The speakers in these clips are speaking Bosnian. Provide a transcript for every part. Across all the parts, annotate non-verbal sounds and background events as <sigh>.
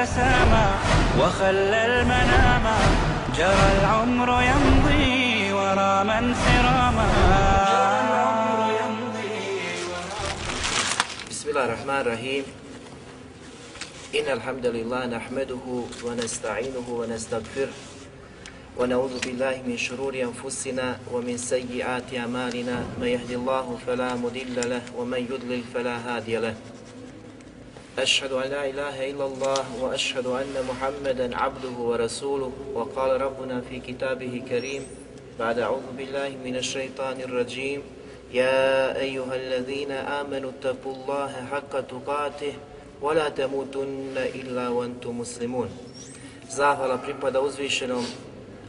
تسامى وخلى المنام. جرى العمر يمضي ورا من سراما. بسم الله الرحمن الرحيم. إن الحمد لله نحمده ونستعينه ونستغفره ونعوذ بالله من شرور أنفسنا ومن سيئات أعمالنا. من يهدي الله فلا مضل له ومن يضلل فلا هادي له. أشهد أن لا إله إلا الله وأشهد أن محمدا عبده ورسوله وقال ربنا في كتابه كريم بعد أعوذ بالله من الشيطان الرجيم يا أيها الذين آمنوا اتقوا الله حق تقاته ولا تموتن إلا وأنتم مسلمون Zahvala pripada uzvišenom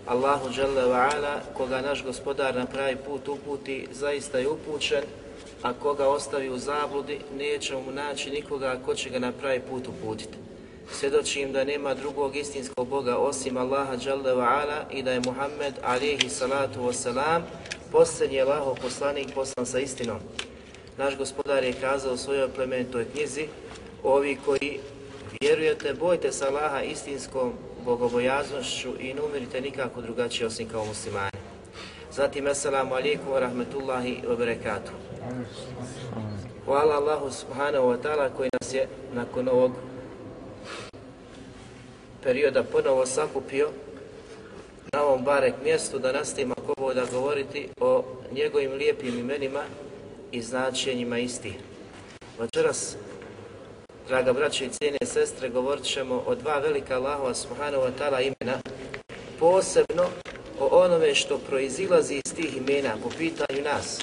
Allahu Đalla wa ala, koga naš gospodar na pravi put uputi, zaista je upućen, a koga ostavi u zabludi, neće mu naći nikoga ko će ga na pravi put uputiti. Svjedočim da nema drugog istinskog Boga osim Allaha Đalla wa ala i da je Muhammed alihi salatu wasalam posljednji Allahov poslanik poslan sa istinom. Naš gospodar je kazao u svojoj plemenitoj knjizi, ovi koji vjerujete, bojte sa Allaha istinskom bogobojaznošću i ne umirite nikako drugačije osim kao muslimani. Zatim, assalamu alaikum wa rahmetullahi wa barakatuh. Hvala Allahu subhanahu wa ta'ala koji nas je nakon ovog perioda ponovo sakupio na ovom barek mjestu da nastavimo ako da govoriti o njegovim lijepim imenima i značenjima istih. Večeras draga braće i cijene sestre, govorit ćemo o dva velika Allahova subhanahu wa ta'ala imena, posebno o onome što proizilazi iz tih imena po pitanju nas,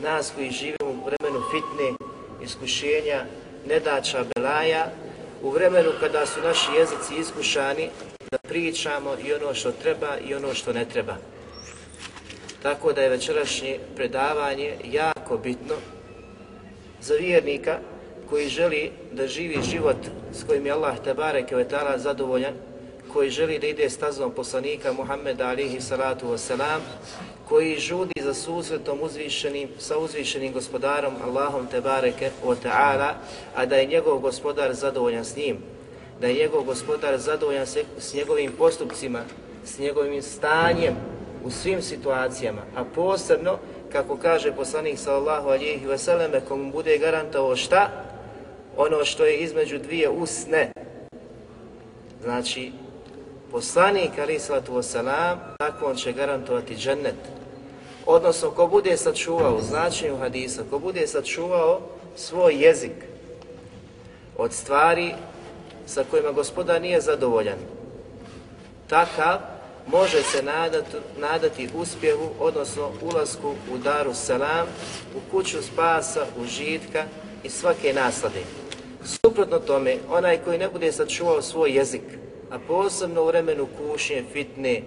nas koji živimo u vremenu fitne, iskušenja, nedača, belaja, u vremenu kada su naši jezici iskušani da pričamo i ono što treba i ono što ne treba. Tako da je večerašnje predavanje jako bitno za vjernika koji želi da živi život s kojim je Allah tebare kevetala zadovoljan, koji želi da ide stazom poslanika Muhammeda alihi salatu wasalam, koji žudi za susretom uzvišenim, sa uzvišenim gospodarom Allahom tebareke o ta'ala, a da je njegov gospodar zadovoljan s njim, da je njegov gospodar zadovoljan s, s njegovim postupcima, s njegovim stanjem u svim situacijama, a posebno, kako kaže poslanik sallallahu alihi wasallam, komu bude garantovo šta? ono što je između dvije usne. Znači, poslanik ali salatu wasalam, tako on će garantovati džennet. Odnosno, ko bude sačuvao, značenju hadisa, ko bude sačuvao svoj jezik od stvari sa kojima gospoda nije zadovoljan, takav može se nadati, nadati uspjehu, odnosno ulasku u daru salam, u kuću spasa, užitka i svake naslade. Suprotno tome, onaj koji ne bude sačuvao svoj jezik, a posebno u vremenu kušnje, fitne,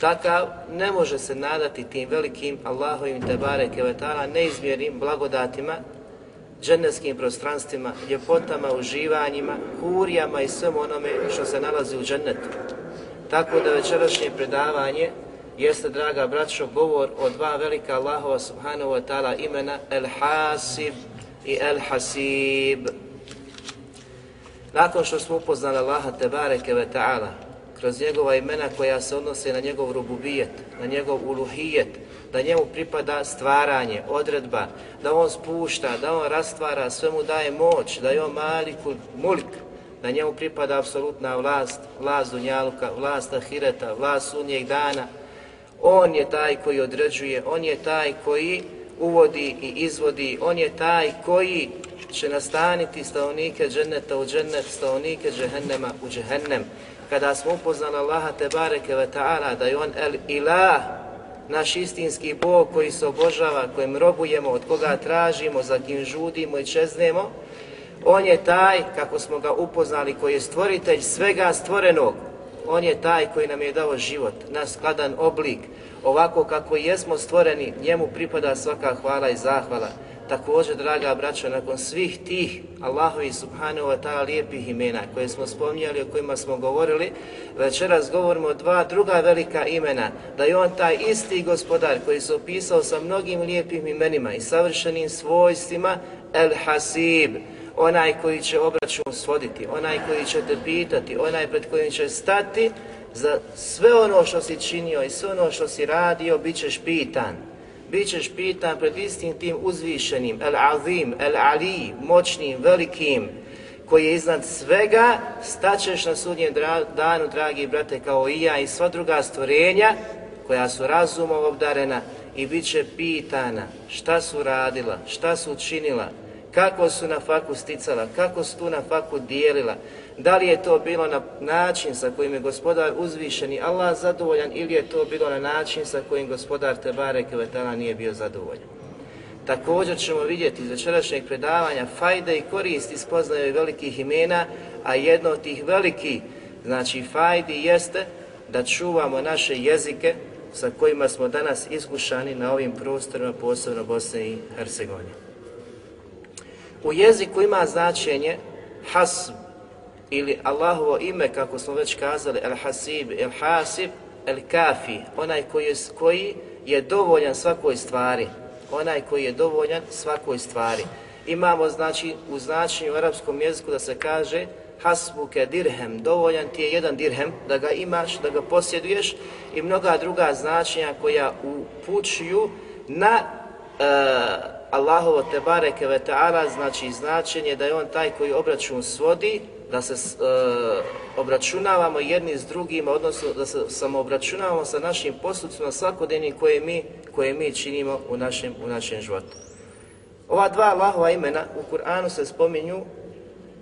takav ne može se nadati tim velikim Allahovim tebare kevetala neizmjernim blagodatima, dženevskim prostranstvima, ljepotama, uživanjima, kurijama i svem onome što se nalazi u džennetu. Tako da večerašnje predavanje jeste, draga braćo, govor o dva velika Allahova subhanahu wa ta'ala imena El Hasib i El Hasib. Nakon što smo upoznali Allaha Tebareke ve Ta'ala, kroz njegova imena koja se odnose na njegov rububijet, na njegov uluhijet, da njemu pripada stvaranje, odredba, da on spušta, da on rastvara, sve mu daje moć, da je on maliku mulk, da njemu pripada apsolutna vlast, vlast dunjaluka, vlast ahireta, vlast sunnijeg dana. On je taj koji određuje, on je taj koji uvodi i izvodi, on je taj koji će nastaniti stavnike dženneta u džennet, stavnike džehennema u džehennem. Kada smo upoznali Allaha te bareke ve ta'ala da je on el ilah, naš istinski Bog koji se obožava, kojem robujemo, od koga tražimo, za kim žudimo i čeznemo, On je taj, kako smo ga upoznali, koji je stvoritelj svega stvorenog. On je taj koji nam je dao život, naš skladan oblik, ovako kako jesmo stvoreni, njemu pripada svaka hvala i zahvala. Također, draga braćo, nakon svih tih Allahovi subhanahu wa ta'ala lijepih imena koje smo spominjali, o kojima smo govorili, večeras govorimo o dva druga velika imena, da je on taj isti gospodar koji se opisao sa mnogim lijepim imenima i savršenim svojstvima, El Hasib, onaj koji će obračun svoditi, onaj koji će te pitati, onaj pred kojim će stati, za sve ono što si činio i sve ono što si radio, bit ćeš pitan. Bićeš pitan pred istim tim uzvišenim, el azim, el ali, moćnim, velikim, koji je iznad svega, staćeš na sudnjem danu, dragi brate, kao i ja i sva druga stvorenja, koja su razumom obdarena i bit će pitana šta su radila, šta su učinila, kako su na faku sticala, kako su tu na faku dijelila, da li je to bilo na način sa kojim je gospodar uzvišen i Allah zadovoljan ili je to bilo na način sa kojim gospodar Tebare Kvetala nije bio zadovoljan. Također ćemo vidjeti iz večerašnjeg predavanja fajde i korist spoznaju velikih imena, a jedno od tih velikih znači fajdi jeste da čuvamo naše jezike sa kojima smo danas iskušani na ovim prostorima, posebno Bosne i Hercegovine. U jeziku ima značenje hasb ili Allahovo ime, kako smo već kazali, el hasib, el hasib, el kafi, onaj koji je, koji je dovoljan svakoj stvari, onaj koji je dovoljan svakoj stvari. Imamo znači u značenju u arapskom jeziku da se kaže hasbuke dirhem, dovoljan ti je jedan dirhem da ga imaš, da ga posjeduješ i mnoga druga značenja koja upućuju na e, Allahovo te bareke ve ta'ala znači značenje da je on taj koji obračun svodi, da se e, obračunavamo jedni s drugima, odnosno da se samo obračunavamo sa našim postupcima svakodnevnim koje mi, koje mi činimo u našem, u našem životu. Ova dva Allahova imena u Kur'anu se spominju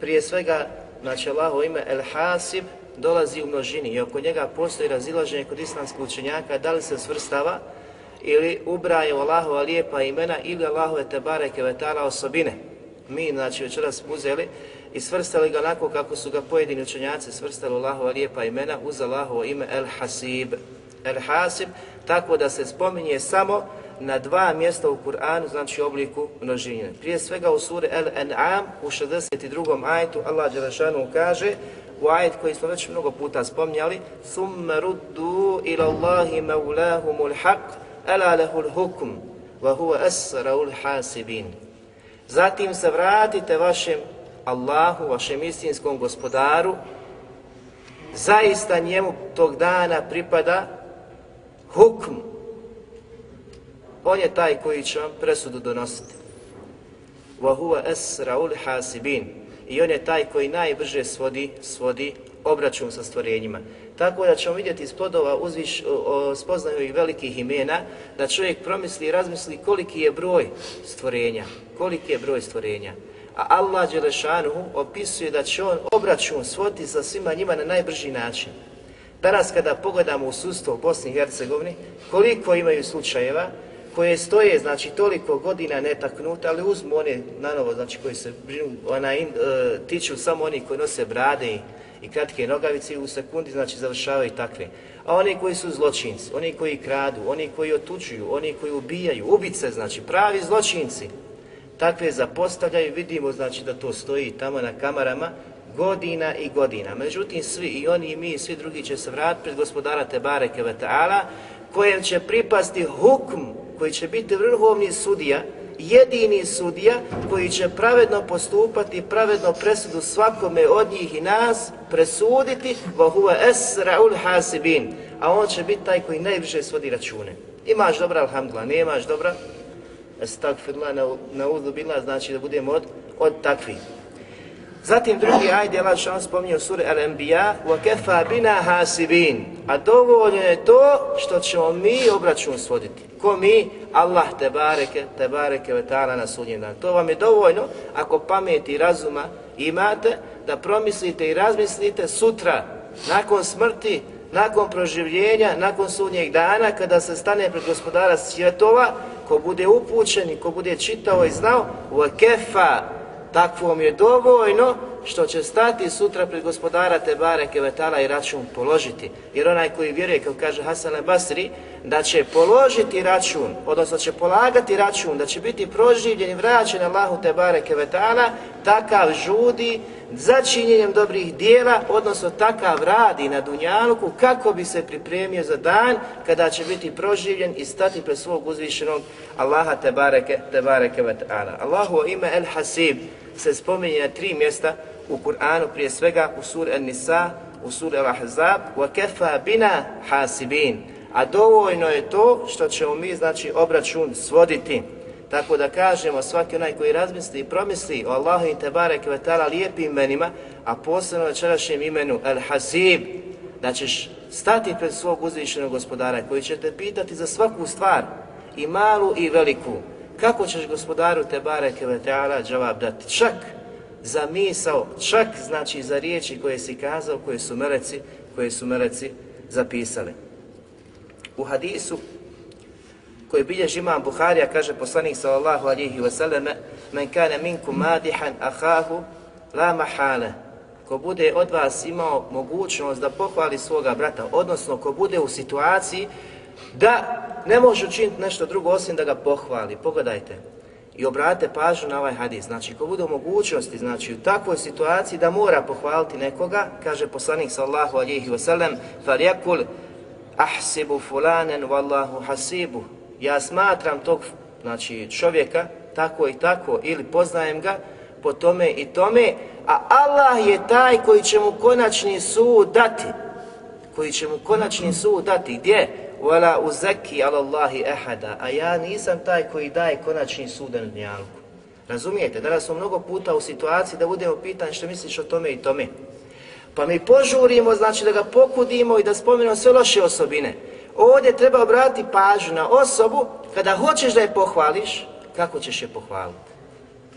prije svega, znači Allahovo ime El Hasib dolazi u množini i oko njega postoji razilaženje kod islamskih učenjaka da li se svrstava ili ubraje u Allahova lijepa imena ili Allahove tebareke vetara osobine. Mi, znači, večeras uzeli i svrstali ga onako kako su ga pojedini učenjaci svrstali Allahova lijepa imena uz Allahovo ime El Hasib. El Hasib, tako da se spominje samo na dva mjesta u Kur'anu, znači u obliku množine. Prije svega u suri El An'am u 62. ajetu Allah Đelešanu kaže u ajet koji smo već mnogo puta spomnjali ثُمَّ ila Allahi اللَّهِ مَوْلَاهُمُ الْحَقِّ أَلَا لَهُ الْحُكُمُ وَهُوَ أَسْرَ hasibin. Zatim se vratite vašem Allahu, vašem istinskom gospodaru, zaista njemu tog dana pripada hukm. On je taj koji će vam presudu donositi. Wa huwa asraul hasibin. I on je taj koji najbrže svodi, svodi obračun sa stvorenjima. Tako da ćemo vidjeti iz plodova uzviš, o, spoznaju ih velikih imena, da čovjek promisli i razmisli koliki je broj stvorenja, koliki je broj stvorenja. A Allah Đelešanuhu opisuje da će on obračun svoti sa svima njima na najbrži način. Danas kada pogledamo u sustvo u Bosni i Hercegovini, koliko imaju slučajeva koje stoje, znači, toliko godina netaknute, ali uzmu one na novo, znači, koji se brinu, ona, in, e, tiču samo oni koji nose brade i i kratke nogavice u sekundi znači završavaju takve. A oni koji su zločinci, oni koji kradu, oni koji otučuju, oni koji ubijaju, ubice znači pravi zločinci, takve zapostavljaju, vidimo znači da to stoji tamo na kamarama godina i godina. Međutim, svi i oni i mi i svi drugi će se vratiti pred gospodara Tebare Keveta'ala kojem će pripasti hukm koji će biti vrhovni sudija jedini sudija koji će pravedno postupati, pravedno presudu svakome od njih i nas presuditi wa huwa esra'ul hasibin. A on će biti taj koji najviše svodi račune. Imaš dobra, alhamdulillah, nemaš dobra, estagfirullah, na, na bila, znači da budemo od, od takvih. Zatim drugi ajde, Allah što on spominje u suri Al-Anbiya, وَكَفَا بِنَا حَاسِبِينَ A dovoljno je to što ćemo mi obračun svoditi. Ko mi? Allah te bareke, te bareke ve ta'ala na sudnjem danu. To vam je dovoljno ako pameti i razuma imate da promislite i razmislite sutra nakon smrti nakon proživljenja, nakon sudnjeg dana, kada se stane pred gospodara svjetova, ko bude upućen i ko bude čitao i znao, u kefa, takvom je dovoljno što će stati sutra pred gospodara Tebare Kevetala i račun položiti. Jer onaj koji vjeruje, kao kaže Hasan Basri, da će položiti račun, odnosno će polagati račun, da će biti proživljen i vraćen Allahu Tebare Kevetala, takav žudi za činjenjem dobrih dijela, odnosno takav radi na Dunjaluku kako bi se pripremio za dan kada će biti proživljen i stati pred svog uzvišenog Allaha Tebareke, Tebareke Vetala. Allahu ime El Hasib se spominje na tri mjesta u Kur'anu, prije svega u suri An-Nisa, u suri Al-Ahzab, wa kefa bina hasibin. A dovoljno je to što ćemo mi, znači, obračun svoditi. Tako da kažemo, svaki onaj koji razmisli i promisli o Allahu i Tebare Kvetala lijepim imenima, a posebno večerašnjem imenu Al-Hasib, da ćeš stati pred svog uzvišenog gospodara koji će te pitati za svaku stvar, i malu i veliku, kako ćeš gospodaru Tebare Kvetala džavab dati? Čak za misao, čak znači za riječi koje si kazao, koje su meleci, koje su meleci zapisali. U hadisu koji bilježi imam Buharija, kaže poslanik sallallahu alihi wasallame, men kane minku madihan ahahu la mahale. Ko bude od vas imao mogućnost da pohvali svoga brata, odnosno ko bude u situaciji da ne može učiniti nešto drugo osim da ga pohvali. Pogledajte, i obrate pažnju na ovaj hadis. Znači, ko bude u mogućnosti, znači u takvoj situaciji da mora pohvaliti nekoga, kaže poslanik sallahu alihi wasallam, فَلْيَكُلْ ahsibu fulanen wallahu hasibu. Ja smatram tog znači, čovjeka tako i tako ili poznajem ga po tome i tome, a Allah je taj koji će mu konačni sud dati. Koji će mu konačni sud dati. Gdje? wala uzaki ala Allahi ahada, a ja nisam taj koji daje konačni sud na dnjalku. Razumijete, danas smo mnogo puta u situaciji da budemo pitani što misliš o tome i tome. Pa mi požurimo, znači da ga pokudimo i da spomenemo sve loše osobine. Ovdje treba obratiti pažnju na osobu, kada hoćeš da je pohvališ, kako ćeš je pohvaliti?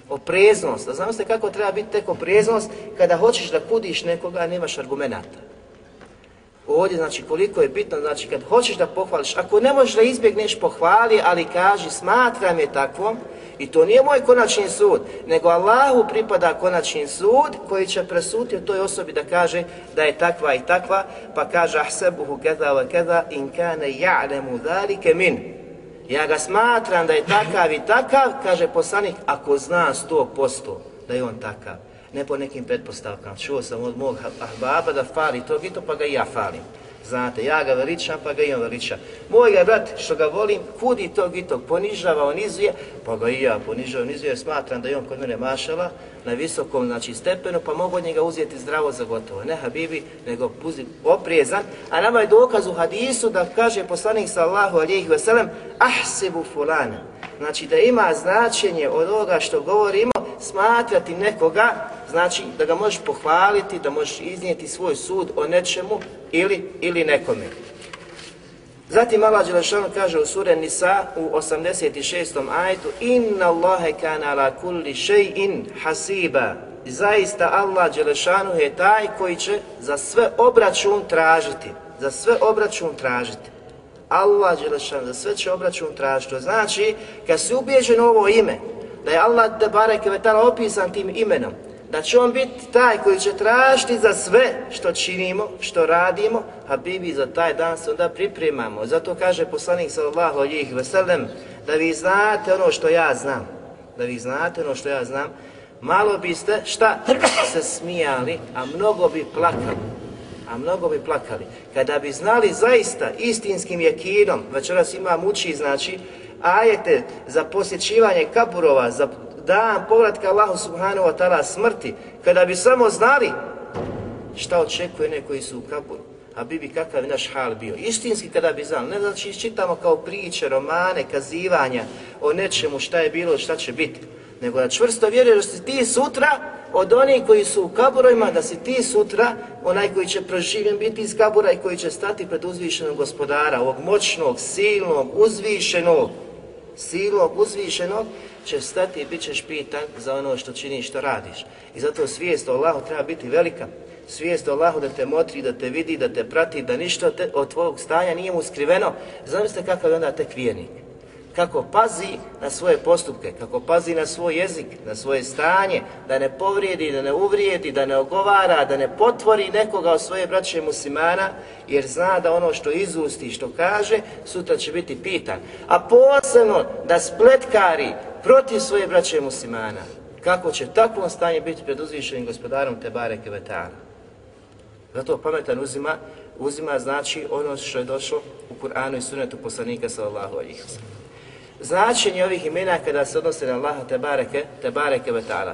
Opreznost, da znam se kako treba biti tek opreznost kada hoćeš da kudiš nekoga, a nemaš argumenta ovdje, znači koliko je bitno, znači kad hoćeš da pohvališ, ako ne možeš da izbjegneš pohvali, ali kaži smatram je takvom, i to nije moj konačni sud, nego Allahu pripada konačni sud koji će presuti o toj osobi da kaže da je takva i takva, pa kaže ahsebuhu keza wa keza in kane ja'lemu dhalike min. Ja ga smatram da je takav i takav, kaže poslanik, ako zna 100% da je on takav ne po nekim pretpostavkama. Čuo sam od mog ahbaba da fali tog i to, pa ga i ja falim. Znate, ja ga veličam, pa ga i on veliča. Moj ga brat, što ga volim, kudi tog i tog, ponižava, onizuje, pa ga i ja ponižava, onizuje, jer smatram da je on kod mene mašala na visokom znači, stepenu, pa mogu od njega uzeti zdravo za gotovo. Ne habibi, nego puzi oprijezan. A nama je dokaz u hadisu da kaže poslanik sallahu alijih veselem, ahsebu fulana. Znači da ima značenje od ovoga što govorimo, smatrati nekoga znači da ga možeš pohvaliti, da možeš iznijeti svoj sud o nečemu ili ili nekome. Zatim Allah Đelešanu kaže u sure Nisa u 86. ajtu Inna Allahe kana ala kulli shay'in hasiba Zaista Allah Đelešanu je taj koji će za sve obračun tražiti. Za sve obračun tražiti. Allah Đelešan za sve će obračun tražiti. To znači, kad si ubijeđen ovo ime, da je Allah te bareke opisan tim imenom, da će on biti taj koji će tražiti za sve što činimo, što radimo, a bibi za taj dan se onda pripremamo. Zato kaže poslanik sallallahu alihi veselem, da vi znate ono što ja znam, da vi znate ono što ja znam, malo biste šta se smijali, a mnogo bi plakali. A mnogo bi plakali. Kada bi znali zaista istinskim jekinom, večeras imam uči, znači, ajete za posjećivanje kaburova, za dan povratka Allahu subhanahu wa ta'ala smrti, kada bi samo znali šta očekuje neko koji su u kaburu, a bi bi kakav je naš hal bio. Istinski kada bi znali, ne znači čitamo kao priče, romane, kazivanja o nečemu šta je bilo, šta će biti, nego da čvrsto vjeruješ da si ti sutra od onih koji su u kaburojima, da si ti sutra onaj koji će proživjen biti iz kabura i koji će stati pred uzvišenog gospodara, ovog moćnog, silnog, uzvišenog, silnog, uzvišenog, će stati i bit ćeš pitan za ono što činiš, što radiš. I zato svijest o Allahu treba biti velika. svijest o Allahu da te motri, da te vidi, da te prati, da ništa te, od tvojeg stanja nije mu skriveno, zamislite kakav je onda tek vijenik. Kako pazi na svoje postupke, kako pazi na svoj jezik, na svoje stanje, da ne povrijedi, da ne uvrijedi, da ne ogovara, da ne potvori nekoga od svoje braće muslimana, jer zna da ono što izusti, što kaže, sutra će biti pitan. A posebno da spletkari protiv svoje braće muslimana, kako će takvom stanje biti pred uzvišenim gospodarom Tebare Kevetana. Zato pametan uzima, uzima znači ono što je došlo u Kur'anu i sunetu poslanika sallallahu alaihi wa sallam. Značenje ovih imena kada se odnose na Allaha Tebareke, Tebareke ve ta'ala.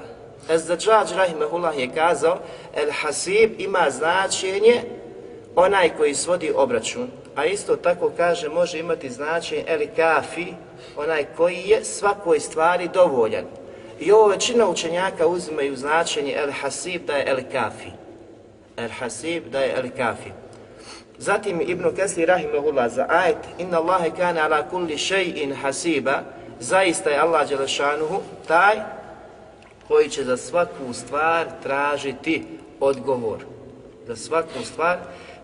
Ezdadžađ Rahimahullah je kazao, El Hasib ima značenje onaj koji svodi obračun, a isto tako kaže može imati značenje El Kafi, onaj koji je svakoj stvari dovoljan. I ovo većina učenjaka uzimaju značenje El Hasib da je El Kafi. El Hasib da je El Kafi. Zatim Ibn Kesli rahimahullah za ajet Inna Allahe kane ala kulli shay'in hasiba Zaista je Allah Đelešanuhu taj koji će za svaku stvar tražiti odgovor. Za svaku stvar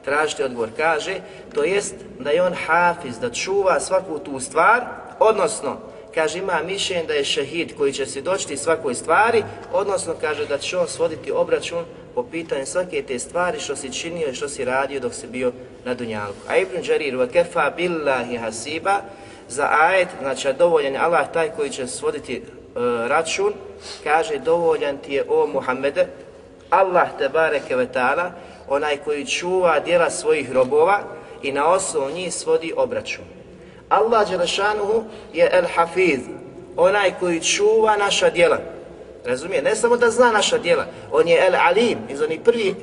tražiti odgovor. Kaže, to jest da je on hafiz, da čuva svaku tu stvar, odnosno, kaže, ima mišljenje da je šehid koji će se doći svakoj stvari, odnosno, kaže, da će on svoditi obračun po pitanju svake te stvari što si činio i što si radio dok si bio na Dunjalku. A Ibn Đarir, wa kefa billahi hasiba, za ajet, znači dovoljan je Allah taj koji će svoditi e, račun, kaže dovoljan ti je o Muhammede, Allah te bareke ve ta'ala, onaj koji čuva djela svojih robova i na osnovu njih svodi obračun. Allah Đelešanuhu je El Hafiz, onaj koji čuva naša djela. Razumije? Ne samo da zna naša djela, on je El Alim iz onih prvih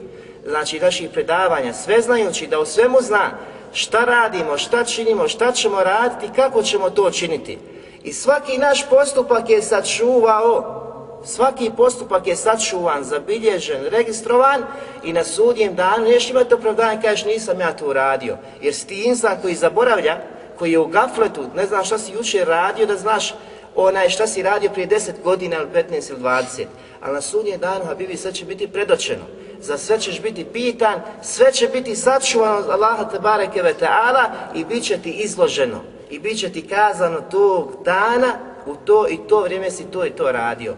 znači naših predavanja, sve znajući da u svemu zna šta radimo, šta činimo, šta ćemo raditi, kako ćemo to činiti. I svaki naš postupak je sačuvao, svaki postupak je sačuvan, zabilježen, registrovan i na sudjem danu neš imate opravdanje, kažeš nisam ja to uradio. Jer si ti insan koji zaboravlja, koji je u gafletu, ne znam šta si juče radio, da znaš onaj šta si radio prije 10 godina ili 15 ili 20. Ali na sudnje danu, Habibi, sve će biti predočeno. Za sve ćeš biti pitan, sve će biti sačuvano od Allaha te bareke ve ta'ala i bit će ti izloženo. I bit će ti kazano tog dana, u to i to vrijeme si to i to radio.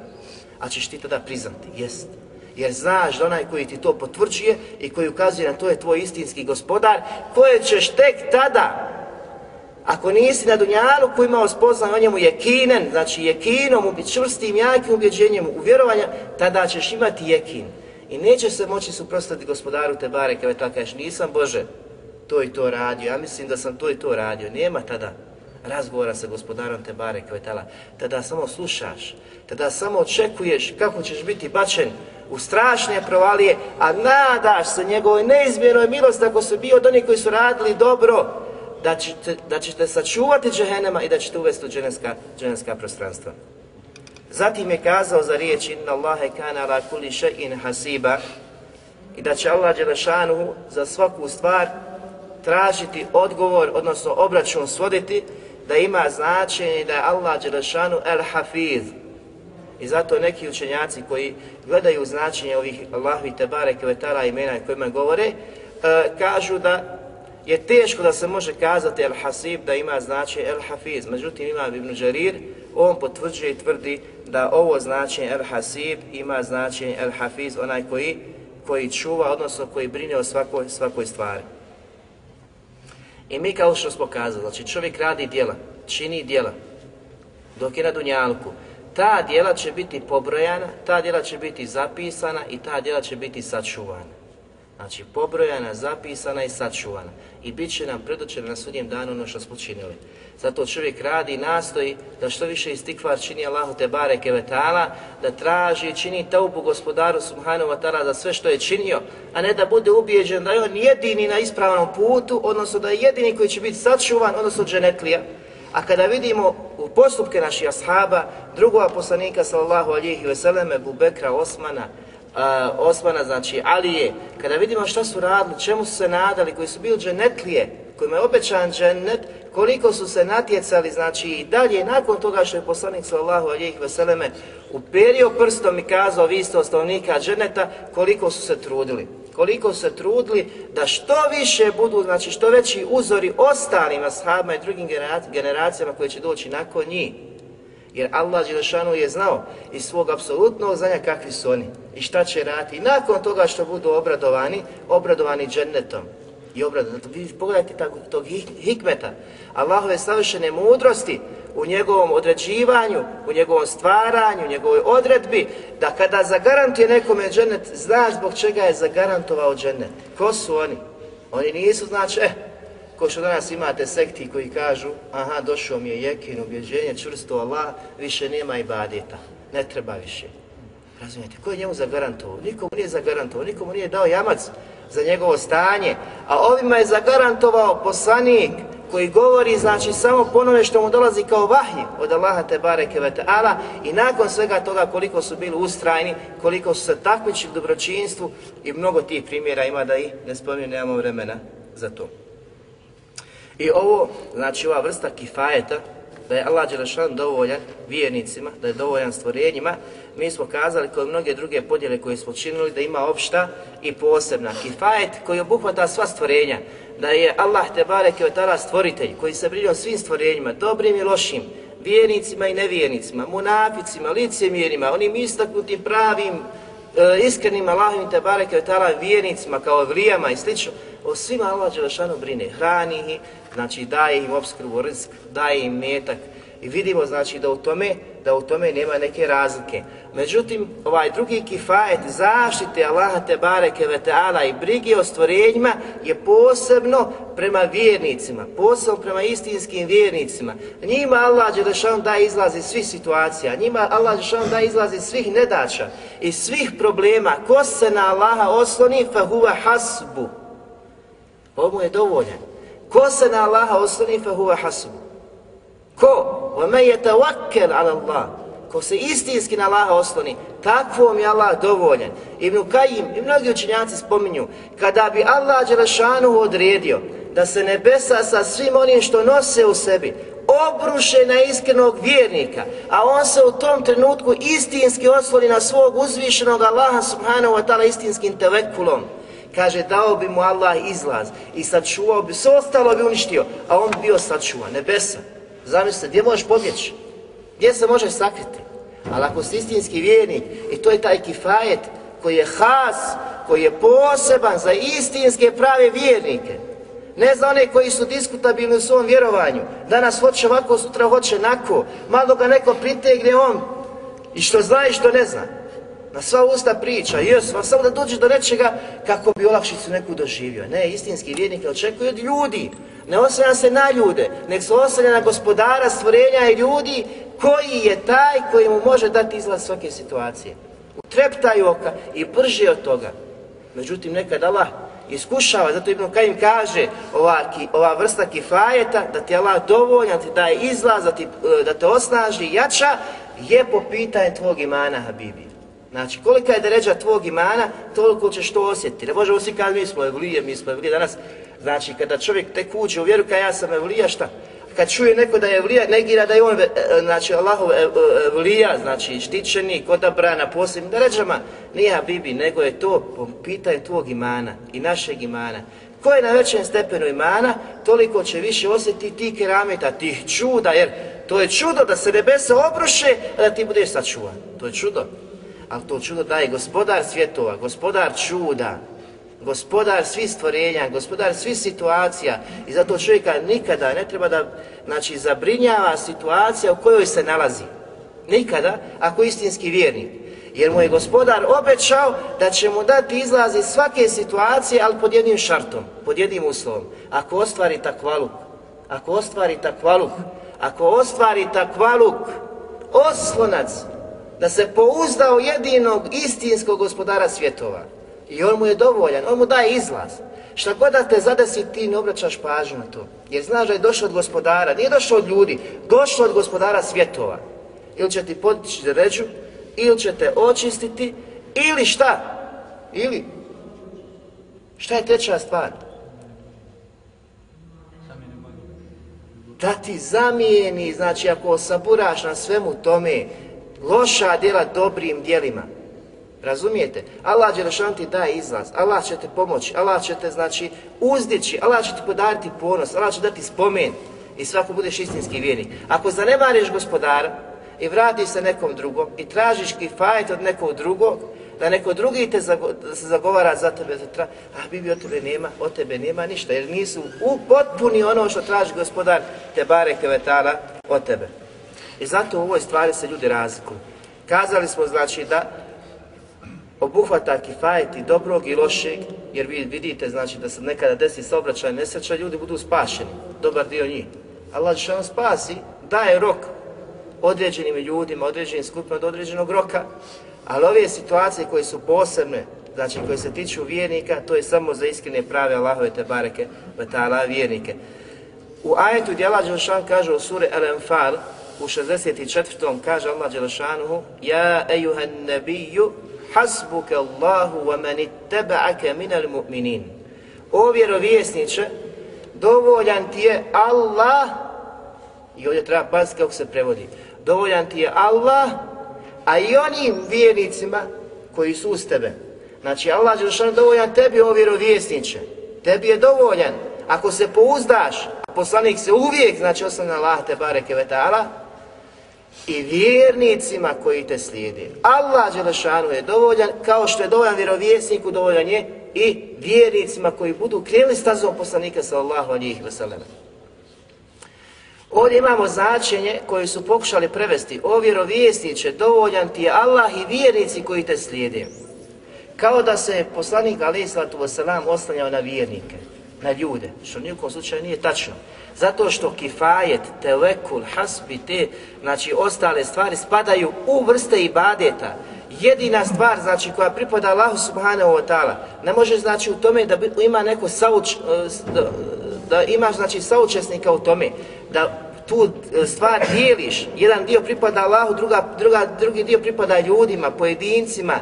A ćeš ti tada priznati, jest. Jer znaš da onaj koji ti to potvrđuje i koji ukazuje na to je tvoj istinski gospodar, koje ćeš tek tada Ako nisi na dunjalu koji imao spoznao o njemu jekinen, znači jekinom, čvrstim, jakim ubjeđenjem, uvjerovanja, tada ćeš imati jekin. I neće se moći suprostati gospodaru te bare, kada ovaj tako kažeš, nisam Bože, to i to radio, ja mislim da sam to i to radio. Nema tada razgovora sa gospodarom te bare, kvetala. Ovaj tada samo slušaš, tada samo očekuješ kako ćeš biti bačen u strašne provalije, a nadaš se njegovoj neizmjernoj milosti ako su bio od onih koji su radili dobro, da ćete, da ćete sačuvati džehennema i da ćete uvesti u dženevska, dženevska prostranstva. Zatim je kazao za riječ Inna Allahe kana ala kulli še'in hasiba i da će Allah Đelešanuhu za svaku stvar tražiti odgovor, odnosno obračun svoditi, da ima značenje da je Allah Đelešanu el hafiz. I zato neki učenjaci koji gledaju značenje ovih Allahovi Tebare Kvetala imena kojima govore, e, kažu da je teško da se može kazati El Hasib da ima značaj El Hafiz. Međutim, ima Ibn Đarir, on potvrđuje i tvrdi da ovo značenje El Hasib ima značenje El Hafiz, onaj koji, koji čuva, odnosno koji brine o svakoj, svakoj stvari. I mi kao što smo kazali, znači čovjek radi dijela, čini dijela, dok je na Dunjalku, ta dijela će biti pobrojana, ta dijela će biti zapisana i ta dijela će biti sačuvana. Znači, pobrojana, zapisana i sačuvana. I bit će nam predočeno na sudnjem danu ono što smo činili. Zato čovjek radi i nastoji da što više istikvar čini Allahu te bareke vetala, da traži i čini taubu gospodaru subhanahu wa ta'ala za sve što je činio, a ne da bude ubijeđen da je on jedini na ispravnom putu, odnosno da je jedini koji će biti sačuvan, odnosno dženetlija. A kada vidimo u postupke naših ashaba, drugova poslanika sallallahu alihi veseleme, Bubekra, Osmana, uh, Osmana, znači Alije, kada vidimo šta su radili, čemu su se nadali, koji su bili dženetlije, kojima je obećan džennet, koliko su se natjecali, znači i dalje, nakon toga što je poslanik sallahu alijih veseleme uperio prstom i kazao vi ste osnovnika dženeta, koliko su se trudili, koliko su se trudili da što više budu, znači što veći uzori ostalim ashabima i drugim generacijama koje će doći nakon njih. Jer Allah Đelešanu je znao iz svog apsolutnog znanja kakvi su oni i šta će raditi. I nakon toga što budu obradovani, obradovani džennetom. I obradovani, vi pogledajte tako, tog hikmeta, Allahove savršene mudrosti u njegovom određivanju, u njegovom stvaranju, u njegovoj odredbi, da kada zagarantuje nekome džennet, zna zbog čega je zagarantovao džennet. Ko su oni? Oni nisu, znači, eh, Ko što danas imate sekti koji kažu, aha, došao mi je jekin, ubjeđenje, čvrsto Allah, više nema ibadeta, ne treba više. Razumijete, ko je njemu zagarantovao? Nikomu nije zagarantovao, nikomu nije dao jamac za njegovo stanje, a ovima je zagarantovao poslanik koji govori, znači, samo ponove što mu dolazi kao vahje od Allaha te bareke ve ta'ala i nakon svega toga koliko su bili ustrajni, koliko su se takmičili dobročinstvu i mnogo tih primjera ima da i ne spominjem, nemamo vremena za to. I ovo, znači ova vrsta kifajeta, da je Allah Đelešan dovoljan vjernicima, da je dovoljan stvorenjima, mi smo kazali kao mnoge druge podjele koje smo činili da ima opšta i posebna. Kifajet koji obuhvata sva stvorenja, da je Allah te bareke od tada stvoritelj koji se brinu svim stvorenjima, dobrim i lošim, vjernicima i nevjernicima, munaficima, licemjerima, onim istaknutim pravim, e, iskrenim Allahim te bareke od tada vjernicima kao vlijama i slično, o svima Allah Đelešanu brine, hrani ih, znači daje im obskrbu rizk, daje im metak i vidimo znači da u tome da u tome nema neke razlike. Međutim, ovaj drugi kifajet zaštite Allaha te bareke ve taala i brige o stvorenjima je posebno prema vjernicima, posebno prema istinskim vjernicima. Njima Allah dželešan da izlazi svih situacija, njima Allah dželešan da izlazi svih nedača i svih problema. Ko se na Allaha osloni fa huwa hasbu. Pa Ovo je dovoljan. Ko se na Allaha osloni, fa huwa hasub. Ko? Wa me je tawakkel ala Allah. Ko se istinski na Allaha osloni, takvom je Allah dovoljan. Ibn Kajim i mnogi učenjaci spominju, kada bi Allah Đelešanu odredio da se nebesa sa svim onim što nose u sebi, obruše na iskrenog vjernika, a on se u tom trenutku istinski osloni na svog uzvišenog Allaha subhanahu wa ta'ala istinskim tevekulom, kaže dao bi mu Allah izlaz i sačuvao bi, sve ostalo bi uništio, a on bi bio sačuvan, nebesa. Zamislite, gdje možeš pobjeći? Gdje se možeš sakriti? Ali ako si istinski vjernik, i to je taj kifajet koji je has, koji je poseban za istinske prave vjernike, ne za one koji su diskutabilni u svom vjerovanju, danas hoće ovako, sutra hoće nako, malo ga neko pritegne on, i što zna i što ne zna. Na sva usta priča, jes, vam samo da dođeš do nečega kako bi olakšicu neku doživio. Ne, istinski vjernik očekuje od ljudi, ne oslanja se na ljude, nek se oslanja na gospodara stvorenja i ljudi koji je taj koji mu može dati izlaz svake situacije. Utreptaj oka i brže od toga. Međutim, nekad Allah iskušava, zato Ibn Kajim kaže ova, ki, ova vrsta kifajeta, da ti Allah dovoljan, ti daje izlaz, da, ti, e, da te osnaži jača, je po pitanju tvog imana, Habibi. Znači, kolika je deređa tvog imana, toliko ćeš to osjetiti. Ne možemo svi kad mi smo evlije, mi smo evlije. Danas, znači, kada čovjek tek uđe u vjeru, kada ja sam evlija, šta? Kad čuje neko da je evlija, negira da je on, eh, eh, znači, Allahov eh, evlija, znači, štićenik, odabrana posljednim deređama. Nije Habibi, nego je to po pitanju tvog imana i našeg imana. Ko je na većem stepenu imana, toliko će više osjetiti ti kerameta, tih čuda, jer to je čudo da se nebese obruše, a da ti budeš sačuvan. To je čudo ali to čudo daje gospodar svjetova, gospodar čuda, gospodar svih stvorenja, gospodar svih situacija i zato čovjeka nikada ne treba da znači, zabrinjava situacija u kojoj se nalazi. Nikada, ako istinski vjernik. Jer mu je gospodar obećao da će mu dati izlaz iz svake situacije, ali pod jednim šartom, pod jednim uslovom. Ako ostvari takvaluk, ako ostvari takvaluk, ako ostvari takvaluk, oslonac, da se pouzdao jedinog istinskog gospodara svjetova. I on mu je dovoljan, on mu daje izlaz. Šta god da te zadesi, ti ne obraćaš pažnju na to. Jer znaš da je došao od gospodara, nije došao od ljudi, došao od gospodara svjetova. Ili će ti podići ređu, ili će te očistiti, ili šta? Ili? Šta je treća stvar? Da ti zamijeni, znači ako osaburaš na svemu tome, loša djela dobrim djelima. Razumijete? Allah Đelešan ti daje izlaz, Allah će te pomoći, Allah će te znači uzdići, Allah će ti podariti ponos, Allah će dati spomen i svako budeš istinski vjernik. Ako zanemariš gospodara i vratiš se nekom drugom i tražiš kifajt od nekog drugog, da neko drugi te zago, se zagovara za tebe, za tra... a Bibi od tebe nema, od tebe nema ništa, jer nisu u potpuni ono što traži gospodar te bare kevetala od tebe. I zato u ovoj stvari se ljudi razlikuju. Kazali smo znači da obuhvata kifajet i dobrog i lošeg, jer vi vidite znači da se nekada desi saobraćaj nesreća, ljudi budu spašeni, dobar dio njih. Allah će vam spasi, daje rok određenim ljudima, određenim skupima od određenog roka, ali ove situacije koje su posebne, znači koje se tiču vjernika, to je samo za iskrene prave Allahove te bareke, ta'ala vjernike. U ajetu gdje Allah Đelšan kaže u suri Al-Anfal, u 64. kaže Allah Đelešanuhu Ja ejuhan nabiju hasbuke Allahu wa man ittaba'aka minal mu'minin. O vjerovjesniče, dovoljan ti je Allah, i ovdje treba paziti kako se prevodi, dovoljan ti je Allah, a i onim vjernicima koji su uz tebe. Znači Allah je dovoljan tebi o vjerovjesniče, tebi je dovoljan. Ako se pouzdaš, poslanik se uvijek, znači osnovna Allah te bareke vetala, i vjernicima koji te slijede. Allah Đelešanu je dovoljan, kao što je dovoljan vjerovjesniku, dovoljan je i vjernicima koji budu krenuli stazom poslanika sallallahu alihi wasallam. Ovdje imamo značenje koje su pokušali prevesti. O vjerovjesniče, dovoljan ti je Allah i vjernici koji te slijede. Kao da se poslanik alaih sallatu wasallam oslanjao na vjernike, na ljude, što nijekom slučaju nije tačno. Zato što kifajet, telekul, hasbi, te, znači ostale stvari spadaju u vrste ibadeta. Jedina stvar, znači, koja pripada Allahu subhanahu wa ta'ala, ne može znači u tome da ima neko sauč, e, da, da imaš znači saučesnika u tome, da tu e, stvar dijeliš, jedan dio pripada Allahu, druga, druga, drugi dio pripada ljudima, pojedincima,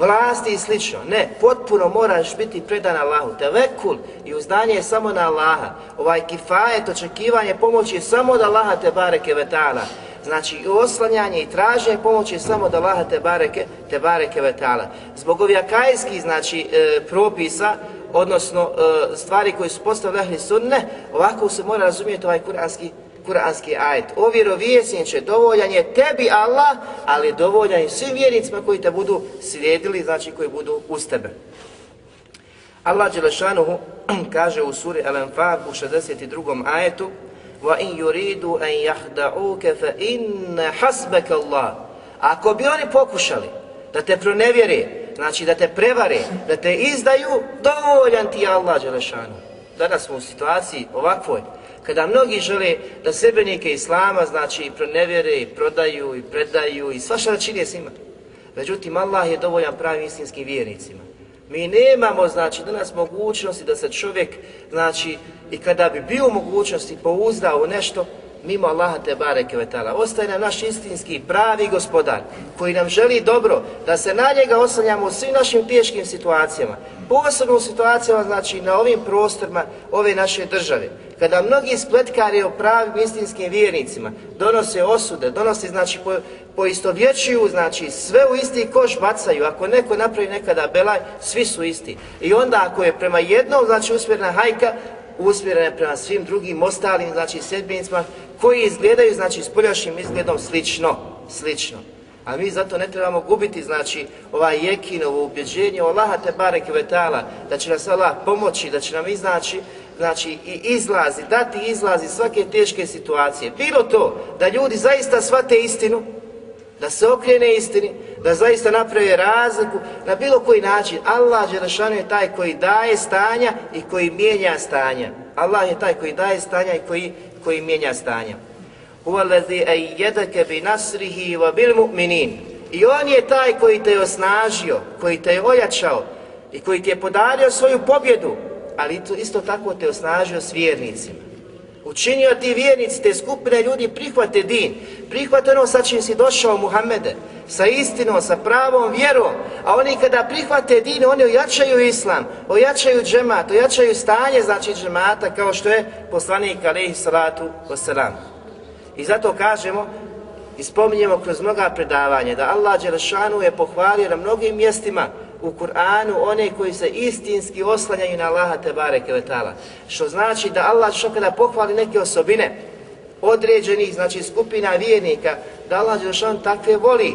vlasti i slično. Ne, potpuno moraš biti predan Allahu. Tevekul i uzdanje je samo na Allaha. Ovaj kifajet, očekivanje pomoći je samo od Allaha te bareke vetala. Znači i oslanjanje i traženje pomoći je samo od Allaha te bareke, te bareke vetala. Zbog ovih akajskih znači, e, propisa, odnosno e, stvari koje su postavili sunne, ovako se mora razumijeti ovaj kuranski kuranski ajet. O vjerovjesniče, dovoljan je tebi Allah, ali dovoljan je svim vjernicima koji te budu slijedili, znači koji budu uz tebe. Allah Đelešanuhu <clears throat> kaže u suri Al-Anfal u 62. ajetu وَإِنْ يُرِيدُوا أَنْ يَحْدَعُوكَ فَإِنَّ حَسْبَكَ اللَّهِ Ako bi oni pokušali da te pronevjere, znači da te prevare, da te izdaju, dovoljan ti je Allah Đelešanu. Danas smo u situaciji ovakvoj, kada mnogi žele da sebenike Islama, znači i pronevjere, i prodaju, i predaju, i svašta da čini s njima. Međutim, Allah je dovoljan pravim istinskim vjernicima. Mi nemamo, znači, danas mogućnosti da se čovjek, znači, i kada bi bio u mogućnosti pouzdao u nešto, mimo Allaha te bareke vetala. Ostaje nam naš istinski pravi gospodar koji nam želi dobro da se na njega oslanjamo u svim našim teškim situacijama. Posebno u situacijama, znači na ovim prostorima ove naše države. Kada mnogi spletkari o pravim istinskim vjernicima donose osude, donose znači po, po istovječuju, znači sve u isti koš bacaju. Ako neko napravi nekada belaj, svi su isti. I onda ako je prema jednom, znači usmjerena hajka, usmjerene prema svim drugim ostalim, znači sedbenicima, koji izgledaju, znači, s poljašnjim izgledom slično, slično. A mi zato ne trebamo gubiti, znači, ovaj jekinovo ubjeđenje Allaha te barek vetala, da će nas Allah pomoći, da će nam iznaći, znači, i izlazi, dati izlazi svake teške situacije. Bilo to da ljudi zaista shvate istinu, da se okrene istini, da zaista naprave razliku na bilo koji način. Allah Đelešanu je taj koji daje stanja i koji mijenja stanja. Allah je taj koji daje stanja i koji, koji mijenja stanja. Huvalezi ejjedake bi nasrihi wa bil mu'minin. I on je taj koji te je osnažio, koji te je ojačao i koji ti je podario svoju pobjedu, ali isto tako te osnažio s vjernicima. Učinio ti vjernici, te skupine ljudi prihvate din, prihvate ono sa čim si došao Muhammede, sa istinom, sa pravom vjerom, a oni kada prihvate din, oni ojačaju islam, ojačaju džemat, ojačaju stanje, znači džemata, kao što je poslanik alaihi salatu wasalam. I zato kažemo, i spominjemo kroz mnoga predavanja da Allah Đelešanu je pohvalio na mnogim mjestima u Kur'anu one koji se istinski oslanjaju na Allaha Tebare Kevetala. Što znači da Allah što kada pohvali neke osobine određenih, znači skupina vjernika, da Allah Đelešanu takve voli,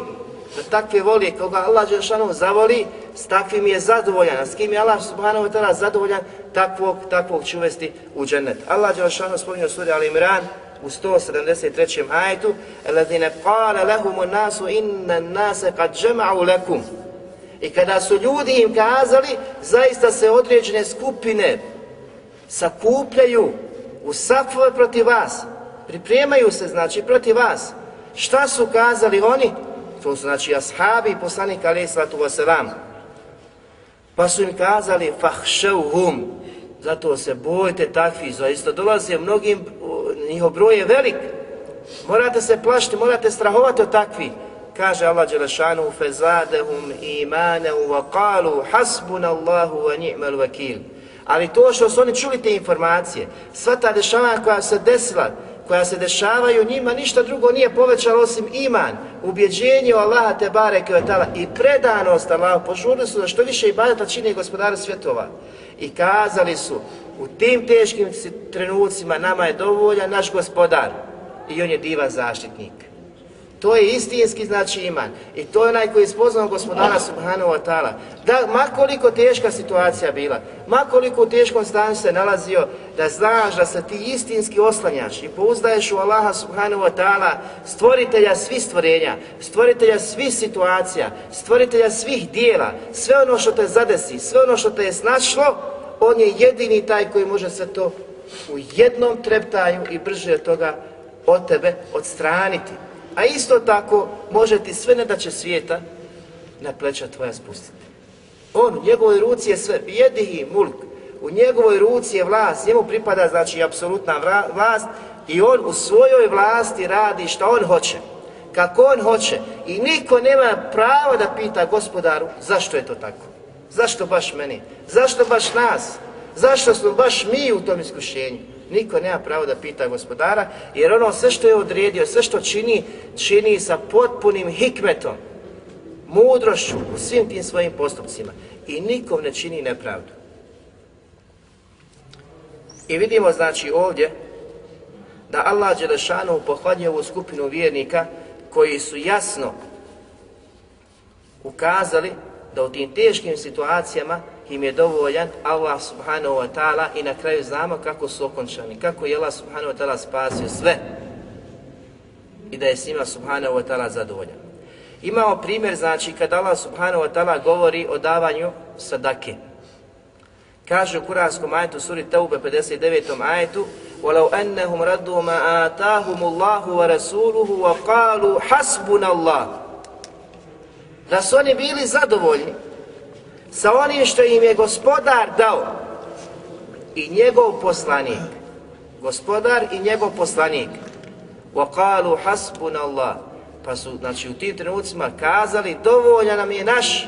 da takve voli, koga Allah Đelešanu zavoli, s takvim je zadovoljan, a s kim je Allah subhanahu wa ta'ala zadovoljan, takvog, takvog će uvesti u džennet. Allah Đelešanu spominje u suri Al-Imran, u 173. ajetu الَذِينَ قَالَ lehumu nasu inna النَّاسَ قَدْ جَمَعُوا لَكُمْ I kada su ljudi im kazali, zaista se određene skupine sakupljaju u safove protiv vas, pripremaju se, znači, protiv vas. Šta su kazali oni? To su, znači, ashabi i poslanik alaih sallatu wasalam. Pa su im kazali, fahšavuhum, zato se bojte takvi, zaista dolaze mnogim njihov broj je velik. Morate se plašiti, morate strahovati od takvi. Kaže Allah Đelešanu, fezadehum imanehu wa حَسْبُنَ اللَّهُ وَنِعْمَ wa ni'mal. Ali to što su oni čuli te informacije, sva ta dešavanja koja se desila, koja se dešavaju njima, ništa drugo nije povećalo osim iman, ubjeđenje u Allaha te bareke i predanost Allahu. Požurili su da što više ibadeta čini gospodara svjetova. I kazali su, u tim teškim trenucima nama je dovoljan naš gospodar i on je divan zaštitnik. To je istinski znači iman. I to je onaj koji je spoznao gospodara subhanahu wa ta'ala. Da, makoliko teška situacija bila, makoliko u teškom stanju se nalazio, da znaš da se ti istinski oslanjaš i pouzdaješ u Allaha subhanahu wa ta'ala, stvoritelja svih stvorenja, stvoritelja svih situacija, stvoritelja svih dijela, sve ono što te zadesi, sve ono što te je snašlo, on je jedini taj koji može se to u jednom treptaju i brže od toga od tebe odstraniti. A isto tako može ti sve nedaće svijeta na pleća tvoja spustiti. On, u njegovoj ruci je sve, jedihi mulk, u njegovoj ruci je vlast, njemu pripada znači apsolutna vlast. I on u svojoj vlasti radi što on hoće, kako on hoće. I niko nema pravo da pita gospodaru zašto je to tako, zašto baš meni, zašto baš nas, zašto smo baš mi u tom iskušenju. Niko nema pravo da pita gospodara, jer ono sve što je odredio, sve što čini, čini sa potpunim hikmetom, mudrošću u svim tim svojim postupcima. I nikom ne čini nepravdu. I vidimo znači ovdje da Allah Đelešanu pohvaljuje ovu skupinu vjernika koji su jasno ukazali da u tim teškim situacijama im je dovoljan Allah subhanahu wa ta'ala i na kraju znamo kako su okončani, kako je Allah subhanahu wa ta'ala spasio sve i da je s njima subhanahu wa ta'ala zadovoljan. Imamo primjer, znači, kad Allah subhanahu wa ta'ala govori o davanju sadake. Kaže u kuranskom ajetu, suri Taube 59. ajetu, وَلَوْ أَنَّهُمْ رَدُّوا مَا آتَاهُمُ اللَّهُ وَرَسُولُهُ وَقَالُوا حَسْبُنَ اللَّهُ Da su oni bili zadovoljni sa onim što im je gospodar dao i njegov poslanik. Gospodar i njegov poslanik. وَقَالُوا حَسْبُنَ اللَّهُ Pa su, znači, u tim trenucima kazali, dovoljan nam je naš,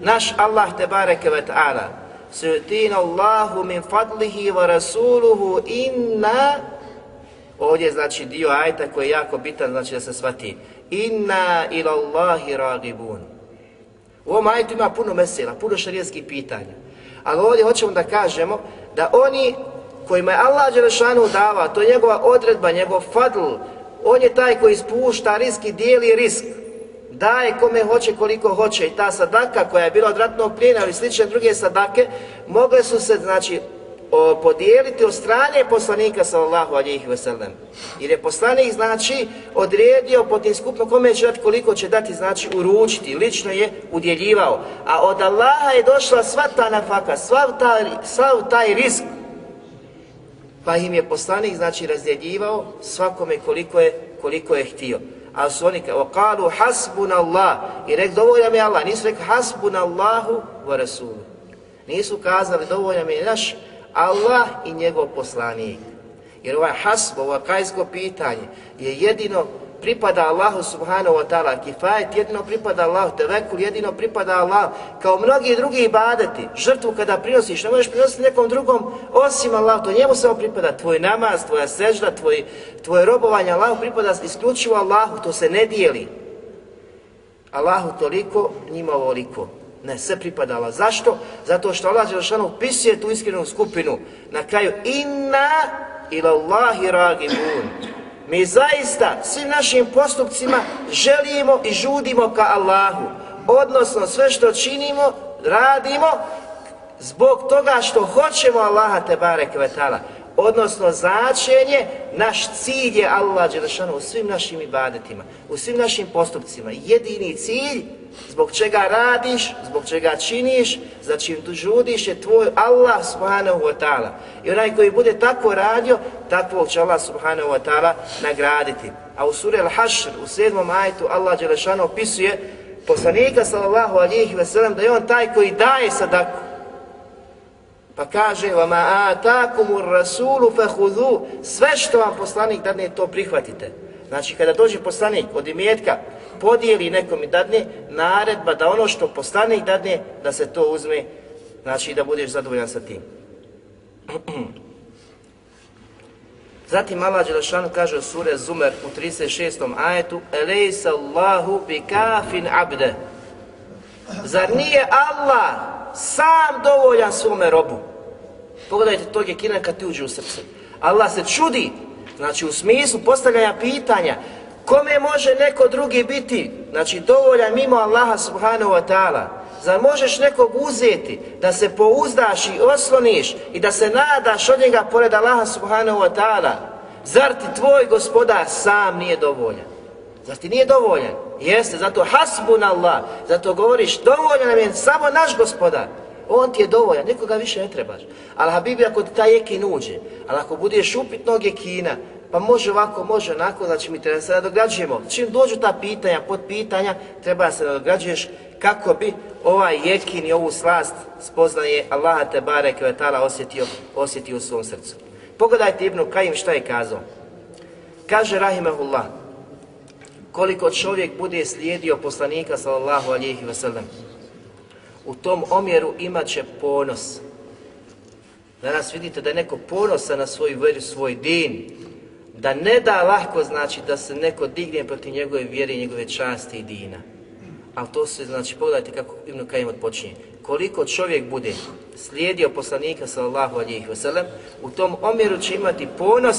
naš Allah te bareke ve ta'ala. Su'tina Allahu min fadlihi wa rasuluhu inna Ovdje znači dio ajta koji je jako bitan, znači da se shvati. Inna ila Allahi ragibun. U ovom ajetu ima puno mesela, puno šarijetskih pitanja. Ali ovdje hoćemo da kažemo da oni kojima je Allah Đelešanu dava, to je njegova odredba, njegov fadl, on je taj koji spušta risk i dijeli risk. Daje kome hoće koliko hoće i ta sadaka koja je bila od ratnog plijena ili slične druge sadake, mogle su se, znači, o, podijeliti od strane poslanika sallallahu alihi wasallam. Jer je poslanik znači odredio po tim skupno kome će dati koliko će dati znači uručiti, lično je udjeljivao. A od Allaha je došla sva ta nafaka, sav, ta, sav taj risk. Pa im je poslanik znači razdjeljivao svakome koliko je, koliko je htio. A su oni kao kalu hasbun Allah i rekli dovoljan je Allah, nisu rekli hasbun Allahu wa rasulu. Nisu kazali dovoljan je naš Allah i njegov poslanik. Jer ovaj hasb, ovo kajsko pitanje je jedino pripada Allahu subhanahu wa ta'ala, kifajet jedino pripada Allahu, tevekul jedino pripada Allahu, kao mnogi drugi ibadeti, žrtvu kada prinosiš, ne možeš prinositi nekom drugom osim Allahu, to njemu samo pripada, tvoj namaz, tvoja sežda, tvoj, tvoje robovanje Allahu pripada isključivo Allahu, to se ne dijeli. Allahu toliko, njima ovoliko. Ne, sve pripada Allah. Zašto? Zato što Allah Đelšanu upisuje tu iskrenu skupinu. Na kraju, inna ila Allahi ragibun. Mi zaista svim našim postupcima želimo i žudimo ka Allahu. Odnosno sve što činimo, radimo zbog toga što hoćemo Allaha te barek vetala. Odnosno značenje, naš cilj je Allah Đelešanu u svim našim ibadetima, u svim našim postupcima. Jedini cilj zbog čega radiš, zbog čega činiš, za čim tu žudiš je tvoj Allah subhanahu wa ta'ala. I onaj koji bude tako radio, takvog će Allah subhanahu wa ta'ala nagraditi. A u suri Al-Hashr, u sedmom ajtu, Allah Đelešanu opisuje poslanika sallallahu alihi wasallam da je on taj koji daje sadaku. Pa kaže, وَمَا آتَاكُمُ الرَّسُولُ فَهُذُوا Sve što vam poslanik dadne, to prihvatite. Znači, kada dođe poslanik od imetka, podijeli nekom i dadne, naredba da ono što poslanik dadne, da se to uzme, znači da budeš zadovoljan sa tim. <clears throat> Zatim Allah Đelešanu kaže u sure Zumer u 36. ajetu Elejsa Allahu bi kafin abde Zar nije Allah sam dovoljan svome robu? Pogledajte tog je kina kad ti uđe u srce. Allah se čudi, znači u smislu postavljanja pitanja, kome može neko drugi biti, znači dovoljan mimo Allaha subhanahu wa ta'ala, Zar možeš nekog uzeti, da se pouzdaš i osloniš i da se nadaš od njega pored Allaha subhanahu wa ta'ala? Zar ti tvoj gospodar sam nije dovoljan? Zar ti nije dovoljan? Jeste, zato hasbun Allah, zato govoriš dovoljan nam je samo naš gospodar. On ti je dovoljan, nikoga više ne trebaš. Ali Habibi, ako ti taj jekin uđe, ali ako budeš upitnog jekina, pa može ovako, može onako, znači mi treba se nadograđujemo. Čim dođu ta pitanja, pod pitanja, treba da se nadograđuješ kako bi ovaj jekin i ovu slast spoznaje Allaha te bareke ve ta'ala osjetio, osjetio u svom srcu. Pogledajte Ibnu Kajim šta je kazao. Kaže Rahimahullah, koliko čovjek bude slijedio poslanika sallallahu alihi wasallam, u tom omjeru imaće ponos. Danas vidite da je neko ponosa na svoju vjeru, svoj din, da ne da lahko znači da se neko digne protiv njegove vjere i njegove časti i dina. Ali to se, znači, pogledajte kako Ibn Kajim odpočinje. Koliko čovjek bude slijedio poslanika sallallahu alihi wasallam, u tom omjeru će imati ponos,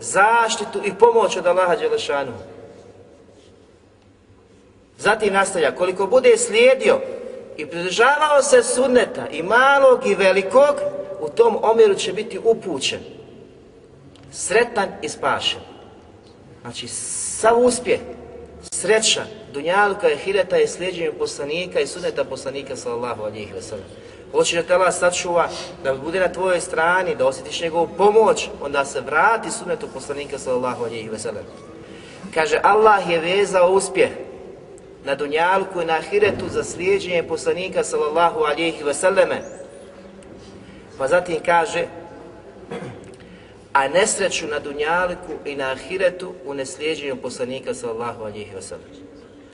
zaštitu i pomoć od Allaha Đelešanu. Zatim nastavlja, koliko bude slijedio i pridržavao se sunneta i malog i velikog, u tom omjeru će biti upućen, sretan i spašen. Znači, sav uspjeh, sreća, dunjalka i hireta je slijedženje poslanika i sunneta poslanika sallallahu alihi wa sallam. Hoće da te Allah sačuva, da bude na tvojoj strani, da osjetiš njegovu pomoć, onda se vrati sunnetu poslanika sallallahu alihi wa sallam. Kaže, Allah je vezao uspjeh na dunjalku i na ahiretu za slijedženje poslanika sallallahu alihi vseleme. Pa zatim kaže, a nesreću na dunjalku i na ahiretu u neslijedženju poslanika sallallahu alihi vseleme.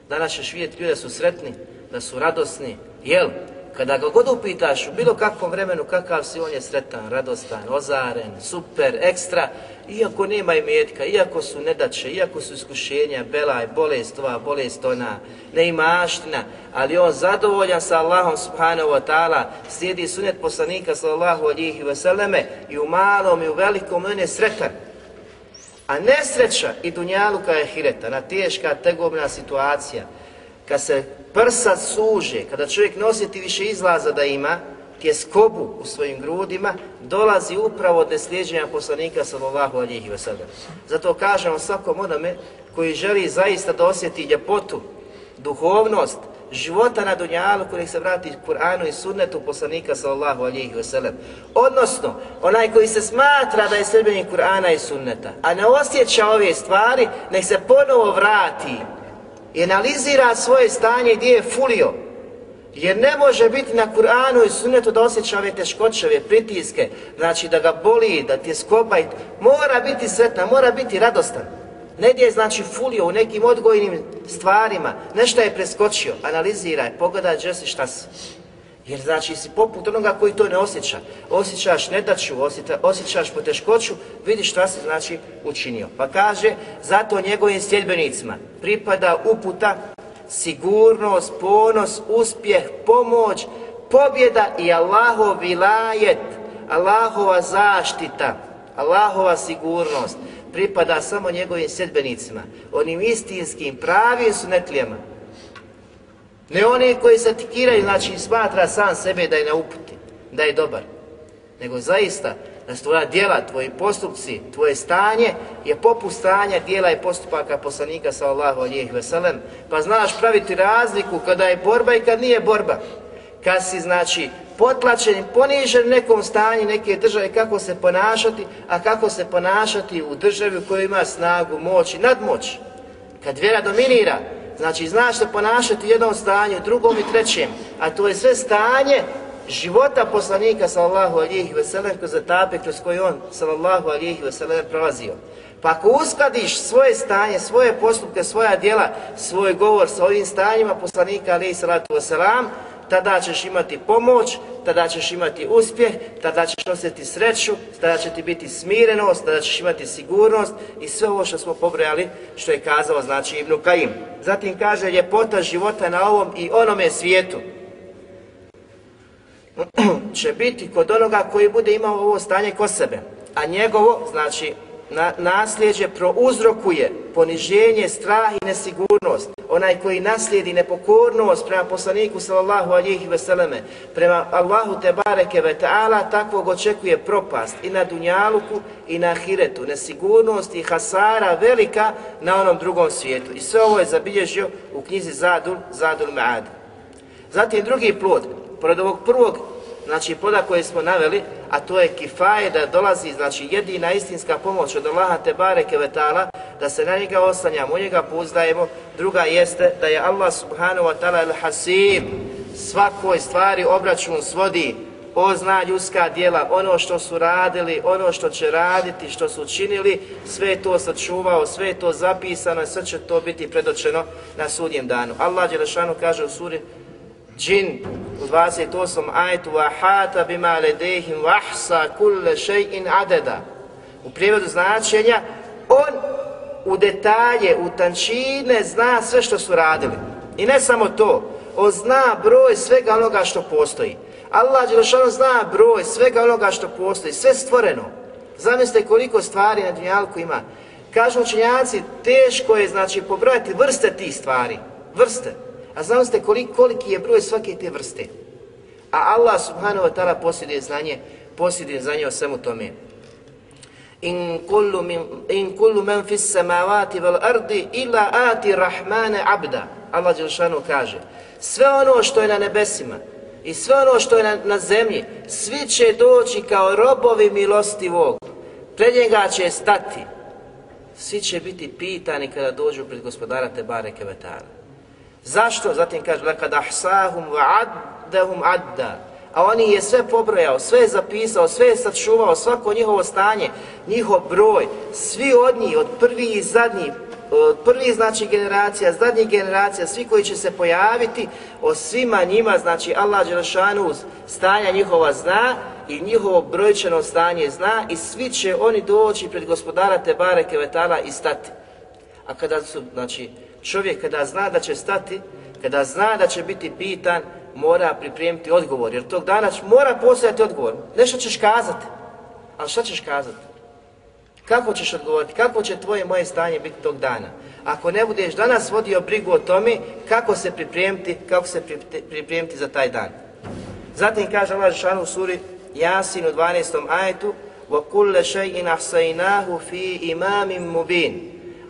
Danas ćeš vidjeti ljude su sretni, da su radosni, jel? Kada ga god upitaš u bilo kakvom vremenu kakav si, on je sretan, radostan, ozaren, super, ekstra, iako nema imetka, iako su nedače, iako su iskušenja, belaj, bolest ova, bolest ona, neimaština, ali on zadovoljan sa Allahom subhanahu wa ta'ala, slijedi sunet poslanika sallallahu alihi wasallame i u malom i u velikom on je sretan. A nesreća i dunjaluka je hireta, na teška, tegobna situacija, kad se prsa suže, kada čovjek ne osjeti više izlaza da ima, tjeskobu u svojim grudima, dolazi upravo od neslijeđenja poslanika sallallahu alihi wa sallam. Zato kažemo svakom onome koji želi zaista da osjeti ljepotu, duhovnost, života na dunjalu koji se vrati Kur'anu i sunnetu poslanika sallallahu alihi wa sallam. Odnosno, onaj koji se smatra da je srbenik Kur'ana i sunneta, a ne osjeća ove stvari, nek se ponovo vrati i analizira svoje stanje gdje je fulio, Jer ne može biti na Kur'anu i sunnetu da osjeća ove teškoće, ove pritiske, znači da ga boli, da ti je skopa i mora biti sretna, mora biti radostan. Negdje je znači fulio u nekim odgojnim stvarima, nešto je preskočio, analiziraj, pogledaj gdje si šta si. Jer znači si poput onoga koji to ne osjeća. Osjećaš nedaću, osjeća, osjećaš poteškoću, vidiš šta se znači učinio. Pa kaže, zato njegovim sljedbenicima pripada uputa, sigurnost, ponos, uspjeh, pomoć, pobjeda i Allahov vilajet, Allahova zaštita, Allahova sigurnost pripada samo njegovim sljedbenicima, onim istinskim, pravim sunetlijama. Ne oni koji se tikiraju, znači smatra sam sebe da je na uputi, da je dobar, nego zaista da su tvoja djela, tvoji postupci, tvoje stanje je poput stanja djela i postupaka poslanika sallallahu alijih veselem, pa znaš praviti razliku kada je borba i kad nije borba. Kad si, znači, potlačen, ponižen nekom stanju neke države, kako se ponašati, a kako se ponašati u državi u kojoj ima snagu, moć i nadmoć. Kad vjera dominira, znači znaš se ponašati u jednom stanju, drugom i trećem, a to je sve stanje života poslanika sallallahu alihi veselem kroz etape kroz koje on sallallahu alihi veselem prolazio. Pa ako uskladiš svoje stanje, svoje postupke, svoja djela, svoj govor sa ovim stanjima poslanika alihi salatu veselam, tada ćeš imati pomoć, tada ćeš imati uspjeh, tada ćeš osjetiti sreću, tada će ti biti smirenost, tada ćeš imati sigurnost i sve ovo što smo pobrojali, što je kazao znači Ibnu Kajim. Zatim kaže ljepota života na ovom i onome svijetu <clears throat> će biti kod onoga koji bude imao ovo stanje kod sebe, a njegovo, znači, na, nasljeđe prouzrokuje poniženje, strah i nesigurnost. Onaj koji naslijedi nepokornost prema poslaniku sallallahu alihi veseleme, prema Allahu te bareke ve ta'ala, takvog očekuje propast i na dunjaluku i na ahiretu, nesigurnost i hasara velika na onom drugom svijetu. I sve ovo je zabilježio u knjizi Zadul, Zadul Ma'ad. Zatim drugi plod, pored ovog prvog znači poda koje smo naveli, a to je kifaje da dolazi, znači jedina istinska pomoć od Allaha te bareke vetala, da se na njega oslanjamo, u njega pouzdajemo, druga jeste da je Allah subhanahu wa ta'ala al-hasib, svakoj stvari obračun svodi, pozna ljudska dijela, ono što su radili, ono što će raditi, što su činili, sve je to sačuvao, sve je to zapisano i sve će to biti predočeno na sudnjem danu. Allah Đelešanu kaže u suri džin u 28. ajetu وَحَاتَ بِمَا لَدَيْهِمْ وَحْسَا كُلَّ شَيْءٍ عَدَدًا U prijevodu značenja, on u detalje, u tančine zna sve što su radili. I ne samo to, on zna broj svega onoga što postoji. Allah Đelešanu zna broj svega onoga što postoji, sve stvoreno. Zamislite koliko stvari na dunjalku ima. Kažu učenjaci, teško je znači pobrojati vrste tih stvari. Vrste. A znali ste kolik, koliki je broj svake te vrste. A Allah subhanahu wa ta'ala posjeduje znanje, posjeduje znanje o svemu tome. In kullu, min, in kullu man fis samavati vel ardi ila ati rahmane abda. Allah Đelšanu kaže, sve ono što je na nebesima i sve ono što je na, na zemlji, svi će doći kao robovi milostivog. Pred njega će stati. Svi će biti pitani kada dođu pred gospodara Tebare Kevetara. Zašto? Zatim kaže, lekad ahsahum wa addahum adda. A oni je sve pobrojao, sve je zapisao, sve je sačuvao, svako njihovo stanje, njihov broj, svi od njih, od prvi i zadnji, od prvi znači generacija, zadnjih generacija, svi koji će se pojaviti, o svima njima, znači Allah Đelešanu stanja njihova zna i njihovo brojčano stanje zna i svi će oni doći pred gospodara Tebare Kevetala i stati. A kada su, znači, čovjek kada zna da će stati, kada zna da će biti pitan, mora pripremiti odgovor, jer tog dana mora postojati odgovor. Nešto ćeš kazati, ali šta ćeš kazati? Kako ćeš odgovoriti? Kako će tvoje moje stanje biti tog dana? Ako ne budeš danas vodio brigu o tome, kako se pripremiti, kako se pripremiti za taj dan? Zatim kaže Allah Žešanu u suri Jasin u 12. ajetu وَكُلَّ شَيْءٍ أَحْسَيْنَاهُ فِي إِمَامٍ مُبِينٍ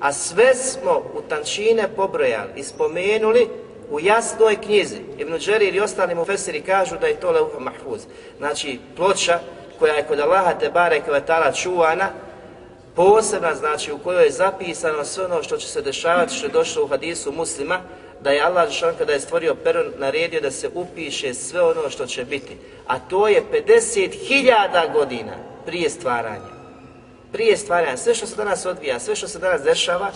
a sve smo u tančine pobrojali i spomenuli u jasnoj knjizi. Ibn Đerir i ostali mu fesiri kažu da je to leuha mahfuz. Znači, ploča koja je kod Allaha te bare kvetala čuvana, posebna, znači, u kojoj je zapisano sve ono što će se dešavati, što je došlo u hadisu muslima, da je Allah Žešan kada je stvorio pero naredio da se upiše sve ono što će biti. A to je 50.000 godina prije stvaranja. Prije stvaranja, sve što se danas odvija, sve što se danas dešava,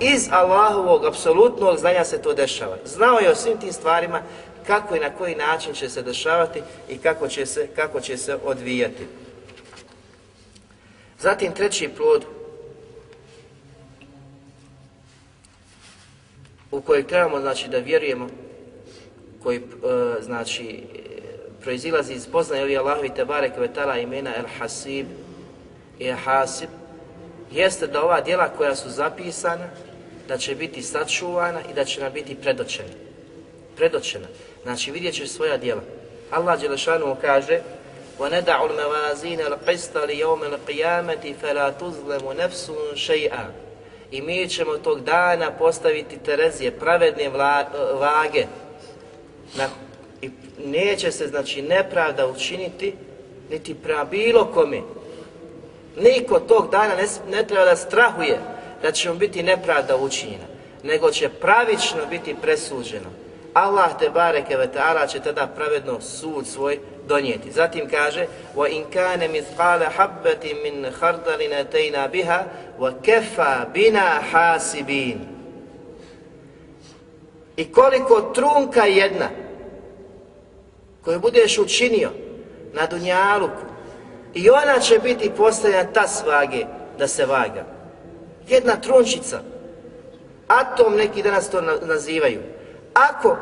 iz Allahovog apsolutnog znanja se to dešava. Znao je o svim tim stvarima kako i na koji način će se dešavati i kako će se, kako će se odvijati. Zatim treći plod u kojeg trebamo znači da vjerujemo koji e, znači proizilazi iz poznaje ovih Allahovi Tebare Kvetala imena El Hasib i Hasib jeste da ova djela koja su zapisana da će biti sačuvana i da će nam biti predočena. Predočena. Znači vidjet ćeš svoja djela. Allah Đelešanu kaže وَنَدَعُ الْمَوَازِينَ الْقِسْتَ لِيَوْمِ الْقِيَامَةِ فَلَا تُظْلَمُ نَفْسٌ شَيْئًا I mi ćemo tog dana postaviti Terezije, pravedne vla, vage. Na, I neće se, znači, nepravda učiniti, niti prema bilo kome. Niko tog dana ne, ne treba da strahuje da će mu biti nepravda učinjena, nego će pravično biti presuđeno. Allah te bareke ve ta'ala će tada pravedno sud svoj donijeti. Zatim kaže: "Wa in kana mithqala habatin min khardalin atayna biha wa kafa bina hasibin." I koliko trunka jedna koju budeš učinio na dunjaluku i ona će biti postavljena ta svage da se vaga. Jedna trunčica, atom neki danas to nazivaju, ako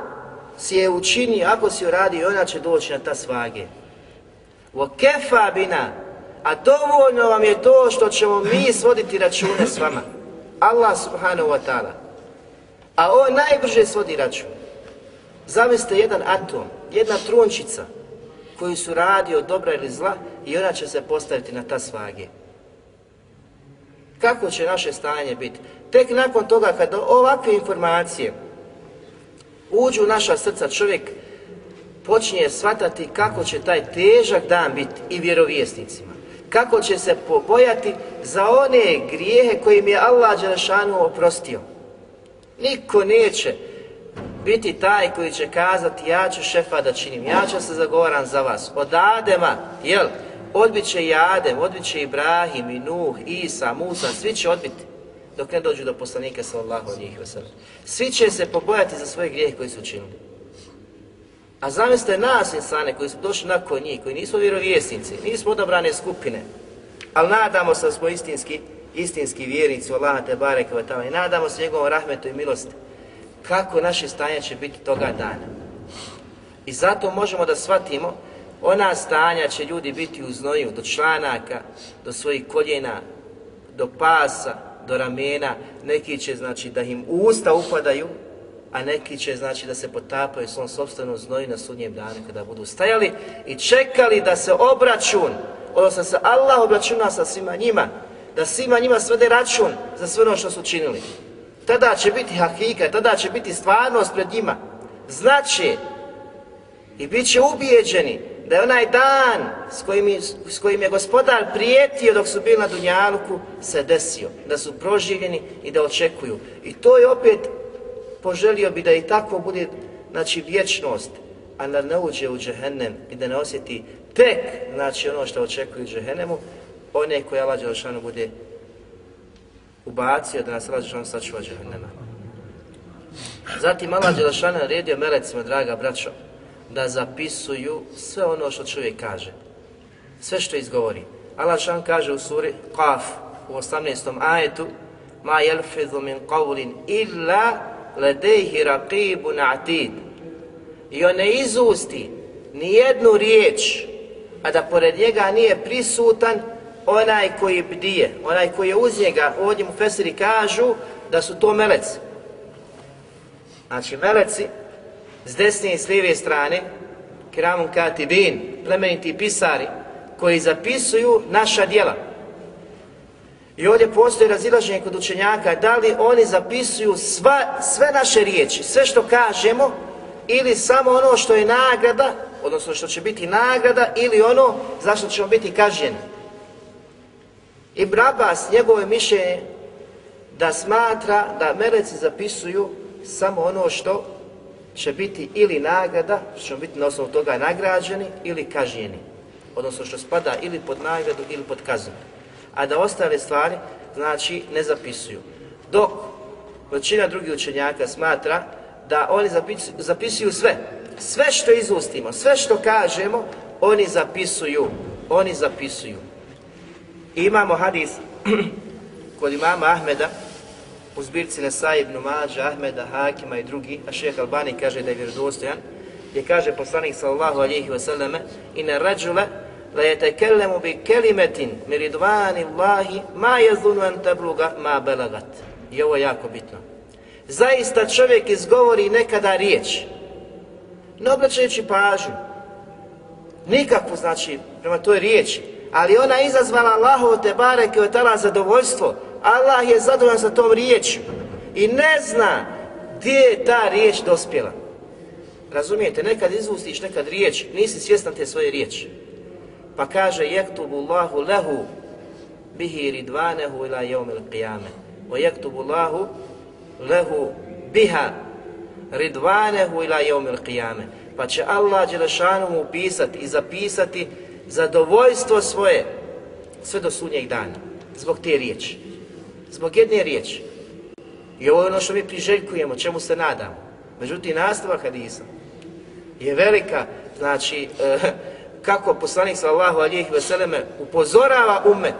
si je učini, ako si uradi, ona će doći na ta svage. Wa kefa bina, a dovoljno vam je to što ćemo mi <laughs> svoditi račune s vama. Allah subhanahu wa ta'ala. A on najbrže svodi račun. Zamislite jedan atom, jedna trunčica koju su radi od dobra ili zla i ona će se postaviti na ta svage. Kako će naše stanje biti? Tek nakon toga kad ovakve informacije uđu u naša srca, čovjek počinje shvatati kako će taj težak dan biti i vjerovjesnicima. Kako će se pobojati za one grijehe kojim je Allah Đelešanu oprostio. Niko neće biti taj koji će kazati ja ću šefa da činim, ja ću se zagovaram za vas. Od Adema, jel, odbit će i Adem, odbit će Ibrahim, i Nuh, Isa, Musa, svi će odbiti dok ne dođu do poslanika sallallahu alihi wasallam. Svi će se pobojati za svoje grijehe koji su učinili. A zamislite nas insane koji su došli nakon njih, koji nisu vjerovjesnici, nismo odabrane skupine, ali nadamo se da smo istinski, istinski vjernici u Allaha te bareke i nadamo se njegovom rahmetu i milosti. Kako naše stanje će biti toga dana? I zato možemo da shvatimo ona stanja će ljudi biti u znoju do članaka, do svojih koljena, do pasa, do ramena, neki će znači da im usta upadaju, a neki će znači da se potapaju svom sobstvenom znoju na sudnjem danu kada budu stajali i čekali da se obračun, odnosno se Allah obračuna sa svima njima, da svima njima svede račun za sve ono što su činili. Tada će biti hakika, tada će biti stvarnost pred njima. Znači, i bit će ubijeđeni da je onaj dan s kojim, s kojim je gospodar prijetio dok su bili na Dunjaluku se desio, da su proživljeni i da očekuju. I to je opet, poželio bi da i tako bude, znači vječnost, a da ne uđe u džehennem i da ne osjeti tek, znači ono što očekuju u džehennemu, one koje Allah Đelšanu bude ubacio da nas Allah Đelešanu sačuva džehennema. Zatim Allah Đelešanu naredio melecima, draga braćo, da zapisuju sve ono što čovjek kaže. Sve što izgovori. Allah Đelešanu kaže u suri Qaf u 18. ajetu Ma jelfidhu min qavlin illa ledejhi raqibun atid. I on ne izusti ni jednu riječ, a da pored njega nije prisutan onaj koji bdije, onaj koji je uz njega, ovdje mu Fesiri kažu da su to meleci. Znači meleci s desne i s lijeve strane, kiramun katibin, plemeniti pisari, koji zapisuju naša djela. I ovdje postoji razilaženje kod učenjaka, da li oni zapisuju sva, sve naše riječi, sve što kažemo, ili samo ono što je nagrada, odnosno što će biti nagrada, ili ono zašto ćemo biti kažnjeni. I Brabas, njegovo mišljenje, da smatra da meleci zapisuju samo ono što će biti ili nagrada, što će biti na osnovu toga nagrađeni ili kažnjeni. Odnosno što spada ili pod nagradu ili pod kaznu. A da ostale stvari, znači, ne zapisuju. Dok većina drugih učenjaka smatra da oni zapisuju, zapisuju sve. Sve što izustimo, sve što kažemo, oni zapisuju. Oni zapisuju. I imamo hadis <clears throat> kod imama Ahmeda, u zbirci Nesa ibn Mađa, Ahmeda, Hakima i drugi, a šeheh Albani kaže da je vjerodostojan, gdje kaže poslanik sallallahu alihi wasallame, ina rađule la yatakallamu bi kelimetin miridvani Allahi ma jezunu an tabluga ma belagat. I ovo je jako bitno. Zaista čovjek izgovori nekada riječ, ne obraćajući pažnju, nikakvu znači prema toj riječi, ali ona izazvala Allahu te bareke od tala zadovoljstvo, Allah je zadovoljan sa tom riječju i ne zna gdje je ta riječ dospjela. Razumijete, nekad izvustiš nekad riječ, nisi svjestan te svoje riječi. Pa kaže, jektubu Allahu lehu bihi ridvanehu ila jeumil qiyame. O jektubu Allahu lehu biha ridvanehu ila jeumil qiyame. Pa će Allah Đelešanu mu upisati i zapisati zadovoljstvo svoje sve do sunnjeg dana. Zbog te riječi. Zbog jedne riječi. I ovo je ono što mi priželjkujemo, čemu se nadamo. Međutim, nastava hadisa je velika, znači, e, kako poslanik sallahu alijih veseleme upozorava umet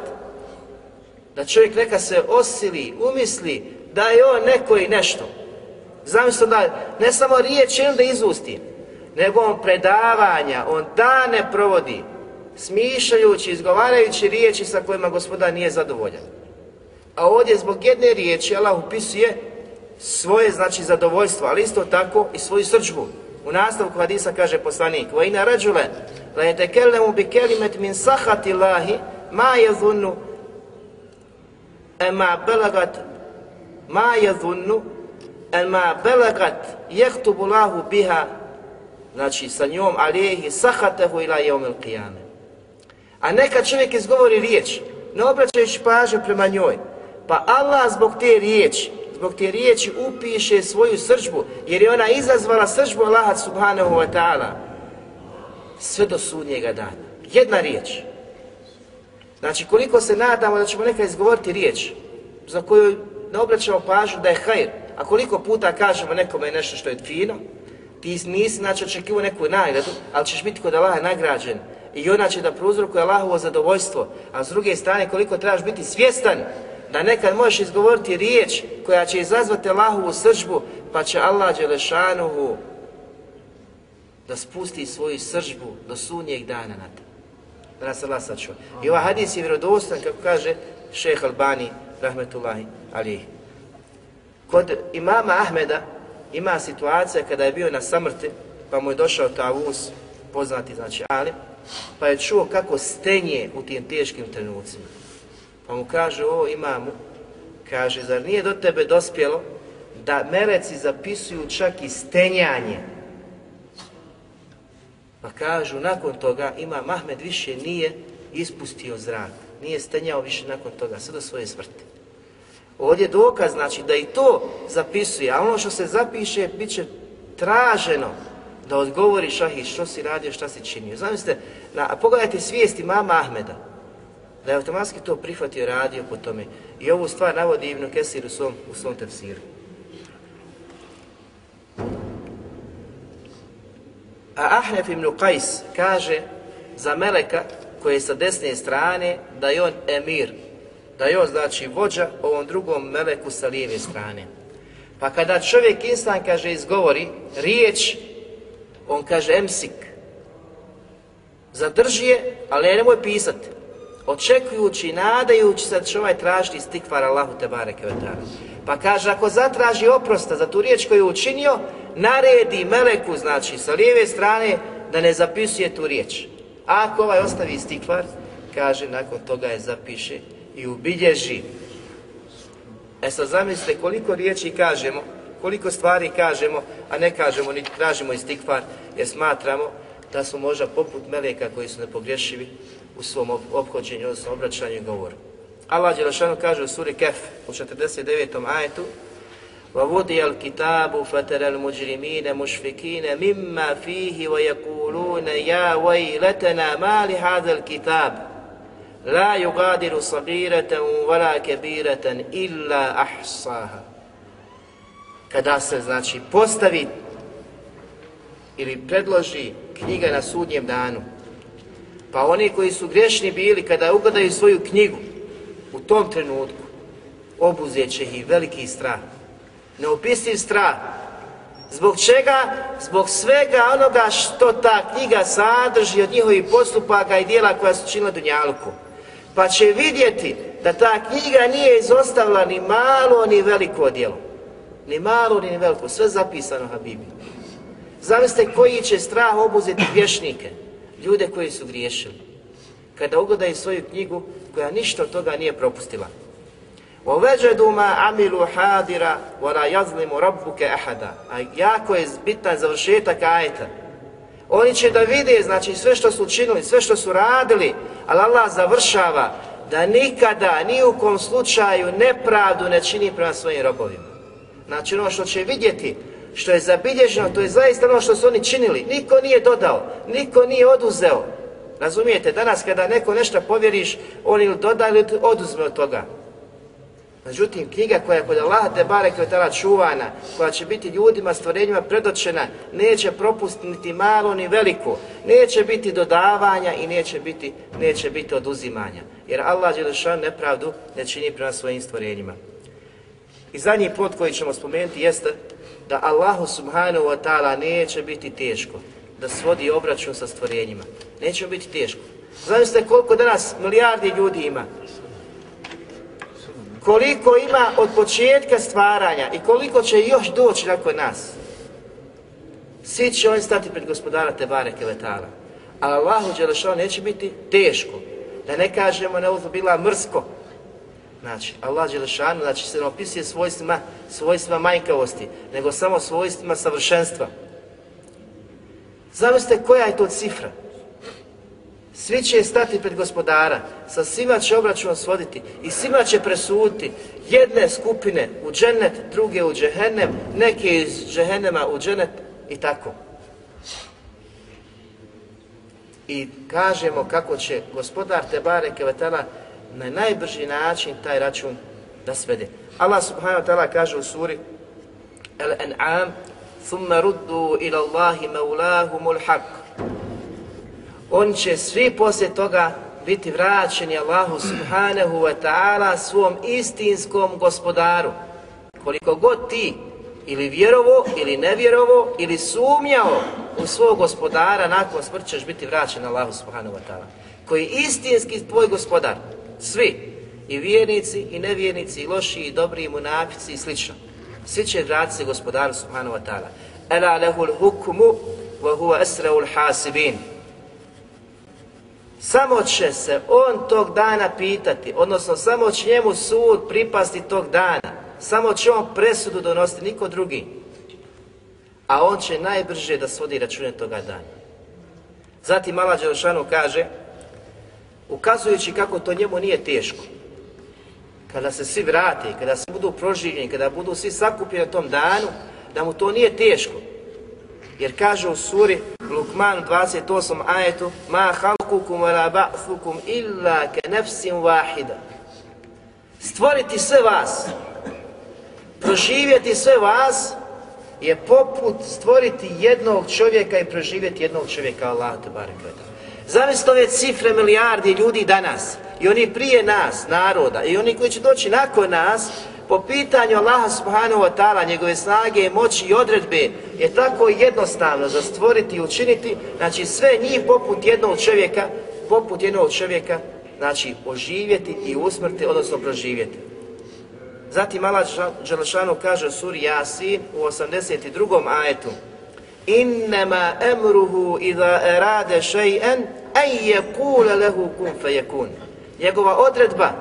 da čovjek neka se osili, umisli da je on neko i nešto. Zamislite da ne samo riječ da izusti, nego on predavanja, on dane provodi, smišljajući, izgovarajući riječi sa kojima gospodar nije zadovoljan. A ovdje zbog jedne riječi Allah upisuje svoje znači zadovoljstvo, ali isto tako i svoju srđbu. U nastavku hadisa kaže poslanik: "Wa رَجُلَ لَيَتَكَلَّمُ la مِنْ bi kalimat min sakhati Allahi ma yadhunnu ma balagat ma yadhunnu ma balagat biha znači sa njom alihi sahatehu ila yawm al-qiyamah." A neka čovjek izgovori riječ, ne obraćajući pažnju prema njoj, pa Allah zbog te riječi, zbog te riječi upiše svoju srđbu, jer je ona izazvala srđbu Allaha subhanahu wa ta'ala sve do sudnjega dana. Jedna riječ. Znači, koliko se nadamo da ćemo neka izgovoriti riječ za koju ne obraćamo pažnju da je hajr, a koliko puta kažemo nekome nešto što je fino, ti nisi znači očekivao neku nagradu, ali ćeš biti kod Allaha nagrađen i ona će da prouzrokuje Allahovo zadovoljstvo, a s druge strane koliko trebaš biti svjestan da nekad možeš izgovoriti riječ koja će izazvati Allahovu sržbu, pa će Allah Đelešanuhu da spusti svoju sržbu do sunnijeg dana na te. Da nas Allah sačuva. I ovaj hadis je vjerodostan, kako kaže šeheh Albani, rahmetullahi alihi. Kod imama Ahmeda ima situacija kada je bio na samrti, pa mu je došao Tavus, poznati znači Ali, pa je čuo kako stenje u tim teškim trenucima. Pa mu kaže, o imamu, kaže, zar nije do tebe dospjelo da meleci zapisuju čak i stenjanje? Pa kažu, nakon toga ima Mahmed više nije ispustio zrak, nije stenjao više nakon toga, sve do svoje smrti. Ovdje je dokaz, znači, da i to zapisuje, a ono što se zapiše, bit će traženo da odgovori šahi što si radio, šta si činio. Zamislite, na, pogledajte svijesti mama Ahmeda, da je automatski to prihvatio radio po tome. I ovu stvar navodi Ibn Kesir u svom, u svom tefsiru. A Ahnef ibn Qais kaže za Meleka koji je sa desne strane da je on emir, da je on znači vođa ovom drugom Meleku sa lijeve strane. Pa kada čovjek insan kaže izgovori riječ, on kaže emsik, zadrži je, ali nemoj pisati očekujući, nadajući se da će ovaj tražiti istikvar Allahu te bareke Pa kaže, ako zatraži oprosta za tu riječ koju je učinio, naredi meleku, znači sa lijeve strane, da ne zapisuje tu riječ. A ako ovaj ostavi istikvar, kaže, nakon toga je zapiše i ubilježi. E sad zamislite koliko riječi kažemo, koliko stvari kažemo, a ne kažemo, ni tražimo istikvar, jer smatramo da su možda poput meleka koji su nepogrešivi, u svom obhođenju, odnosno obraćanju i govoru. Allah Đelešanu kaže u suri Kef u 49. ajetu وَوُدِيَ الْكِتَابُ فَتَرَ الْمُجْرِمِينَ مُشْفِكِينَ مِمَّا فِيهِ وَيَقُولُونَ يَا وَيْلَتَنَا مَا لِهَذَا الْكِتَابِ لَا يُغَادِرُ صَغِيرَةً وَلَا كَبِيرَةً إِلَّا أَحْصَاهَا Kada se, znači, postavi ili predloži knjiga na sudnjem danu, pa oni koji su griješni bili, kada ugledaju svoju knjigu, u tom trenutku, obuzet će ih veliki strah neopisiv strah. Zbog čega? Zbog svega onoga što ta knjiga sadrži od njihovih postupaka i dijela koja su činila Dunjalku. Pa će vidjeti da ta knjiga nije izostavila ni malo ni veliko djelo Ni malo ni veliko, sve zapisano Habibi. Zamislite koji će strah obuzeti vješnike, ljude koji su griješili. Kada ugledaju svoju knjigu koja ništa od toga nije propustila. وَوَجَدُوا مَا عَمِلُوا حَادِرًا وَلَا يَظْلِمُ رَبُّكَ أَحَدًا A jako je bitan završetak ajeta. Oni će da vide, znači sve što su učinili, sve što su radili, ali Allah završava da nikada, ni u kom slučaju nepravdu ne čini prema svojim robovima. Znači ono što će vidjeti, što je zabilježeno, to je zaista ono što su oni činili. Niko nije dodao, niko nije oduzeo. Razumijete, danas kada neko nešto povjeriš, on ili doda ili oduzme od toga. Međutim, knjiga koja je kod Allaha te barek je čuvana, koja će biti ljudima, stvorenjima predočena, neće propustiti niti malo ni veliko, neće biti dodavanja i neće biti, neće biti oduzimanja. Jer Allah Đelešan nepravdu ne čini prema svojim stvorenjima. I zadnji plot koji ćemo spomenuti jeste da Allahu subhanahu wa ta'ala neće biti teško da svodi obračun sa stvorenjima. Neće biti teško. Zamislite koliko danas milijardi ljudi ima, koliko ima od početka stvaranja i koliko će još doći nakon nas. Svi će oni stati pred gospodara Tebare Kevetala. A Allahu Đelešao neće biti teško. Da ne kažemo ne bila mrsko. Znači, Allah Đelešanu, znači se ne opisuje svojstvima, svojstvima majkavosti, nego samo svojstvima savršenstva. Zamislite koja je to cifra? Svi će stati pred gospodara, sa svima će obračun svoditi i svima će presuditi jedne skupine u džennet, druge u džehennem, neke iz džehennema u džennet i tako. I kažemo kako će gospodar Tebare Kevetala na najbrži način taj račun da svede. Allah subhanahu wa ta'ala kaže u suri Al-An'am ثُمَّ رُدُّوا إِلَى اللَّهِ مَوْلَاهُمُ الْحَقِّ oni će svi poslije toga biti vraćeni Allahu subhanahu wa ta'ala svom istinskom gospodaru. Koliko god ti ili vjerovo ili nevjerovo ili sumnjao u svog gospodara, nakon smrti ćeš biti vraćen Allahu subhanahu wa ta'ala. Koji je istinski tvoj gospodar. Svi. I vjernici, i nevjernici, i loši, i dobri, i munafici, i slično. Svi će vratiti se gospodaru subhanahu wa ta'ala. Ela lehul hukmu, wa huwa esraul hasibin. Samo će se on tog dana pitati, odnosno samo će njemu sud pripasti tog dana. Samo će on presudu donositi, niko drugi. A on će najbrže da svodi račune toga dana. Zatim Mala Đelšanu kaže, ukazujući kako to njemu nije teško, kada se svi vrati, kada se budu proživljeni, kada budu svi sakupljeni na tom danu, da mu to nije teško. Jer kaže u suri Lukman 28 ajetu Ma halkukum wa ba'thukum illa ke nefsim wahida. Stvoriti sve vas, proživjeti sve vas, je poput stvoriti jednog čovjeka i proživjeti jednog čovjeka Allah te barek Zamislite ove cifre milijardi ljudi danas i oni prije nas, naroda, i oni koji će doći nakon nas, po pitanju Allaha subhanahu wa ta'ala, njegove snage, moći i odredbe, je tako jednostavno za stvoriti i učiniti, znači sve njih poput jednog čovjeka, poput jednog čovjeka, znači oživjeti i usmrti, odnosno proživjeti. Zatim Allah Đelešanu kaže u suri Yasin u 82. ajetu Innama emruhu idha erade še'en en je kule lehu kun fe kun. Njegova odredba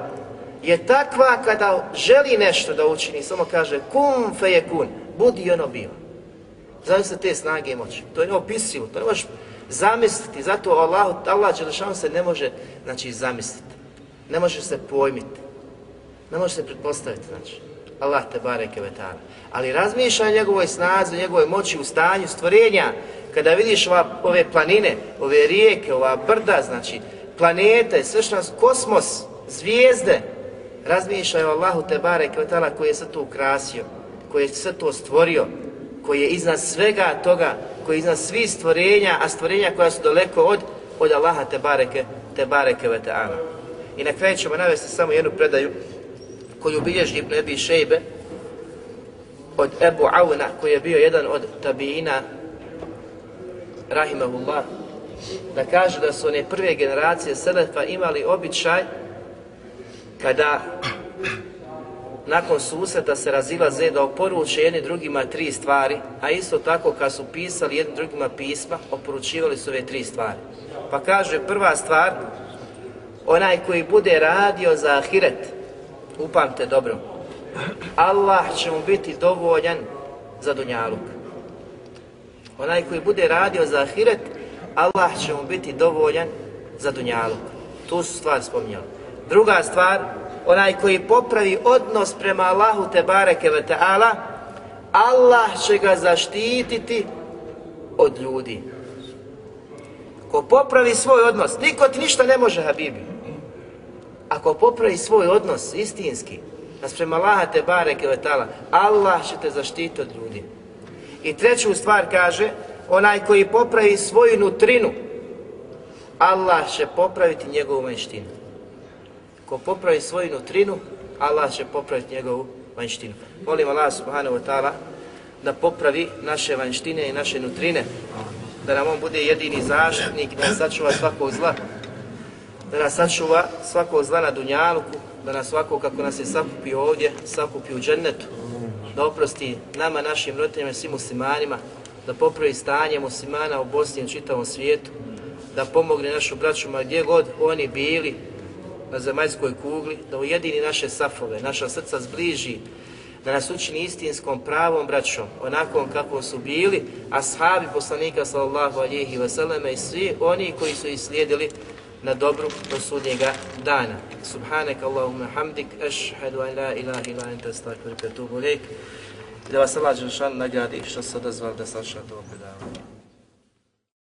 je takva kada želi nešto da učini, samo kaže kun fe je kun, budi ono bio. Zavisno te snage i moći. To je neopisivo, to ne možeš zamisliti, zato Allah, Allah Đelešan se ne može znači, zamisliti. Ne može se pojmiti. Ne može se pretpostaviti, znači. Allah te bareke ve ta'ala. Ali razmišljaj o njegovoj snazi, njegovoj moći u stanju stvorenja, kada vidiš ova, ove planine, ove rijeke, ova brda, znači planete, sve što nas, kosmos, zvijezde, razmišljaj o Allahu te bareke ve ta'ala koji je sve to ukrasio, koji je sve to stvorio, koji je iznad svega toga, koji je iznad svih stvorenja, a stvorenja koja su daleko od, od Allaha te bareke, te bareke ve ta'ala. I na kraju ćemo navesti samo jednu predaju koju bilježi Ibn Ebi Šejbe od Ebu Auna koji je bio jedan od tabijina rahimahullah da kaže da su one prve generacije Selefa imali običaj kada nakon susreta se razilaze da oporuče jedni drugima tri stvari, a isto tako kad su pisali jedni drugima pisma, oporučivali su ove tri stvari. Pa kaže prva stvar, onaj koji bude radio za ahiret, upamte dobro, Allah će mu biti dovoljan za dunjaluk. Onaj koji bude radio za ahiret, Allah će mu biti dovoljan za dunjaluk. Tu su stvar spominjali. Druga stvar, onaj koji popravi odnos prema Allahu te bareke ve ta'ala, Allah će ga zaštititi od ljudi. Ko popravi svoj odnos, niko ti ništa ne može, Habibi. Ako popravi svoj odnos istinski, nas prema Allaha te bareke vetala, Allah će te zaštititi od ljudi. I treću stvar kaže, onaj koji popravi svoju nutrinu, Allah će popraviti njegovu vanjštinu. Ko popravi svoju nutrinu, Allah će popraviti njegovu vanjštinu. Molim Allah subhanahu wa ta'ala da popravi naše vanjštine i naše nutrine, da nam on bude jedini zaštitnik, da nas sačuva svakog zla, da nas sačuva svakog zla na dunjaluku, da nas svako kako nas je sakupio ovdje, sakupi u džennetu, da oprosti nama, našim roditeljima i svim muslimanima, da popravi stanje muslimana u Bosni i čitavom svijetu, da pomogne našu braću ma gdje god oni bili na zemaljskoj kugli, da ujedini naše safove, naša srca zbliži, da nas učini istinskom pravom braćom, onakom kako su bili ashabi poslanika sallallahu alihi wasallam i svi oni koji su ih slijedili na dobru do sudnjega dana. Subhanak Allahumma hamdik, ashhadu an la ilaha ila anta astaghfiruka wa atubu ilaik. Da vas Allah Đelšan nagradi što se odazvali da sašate ovo.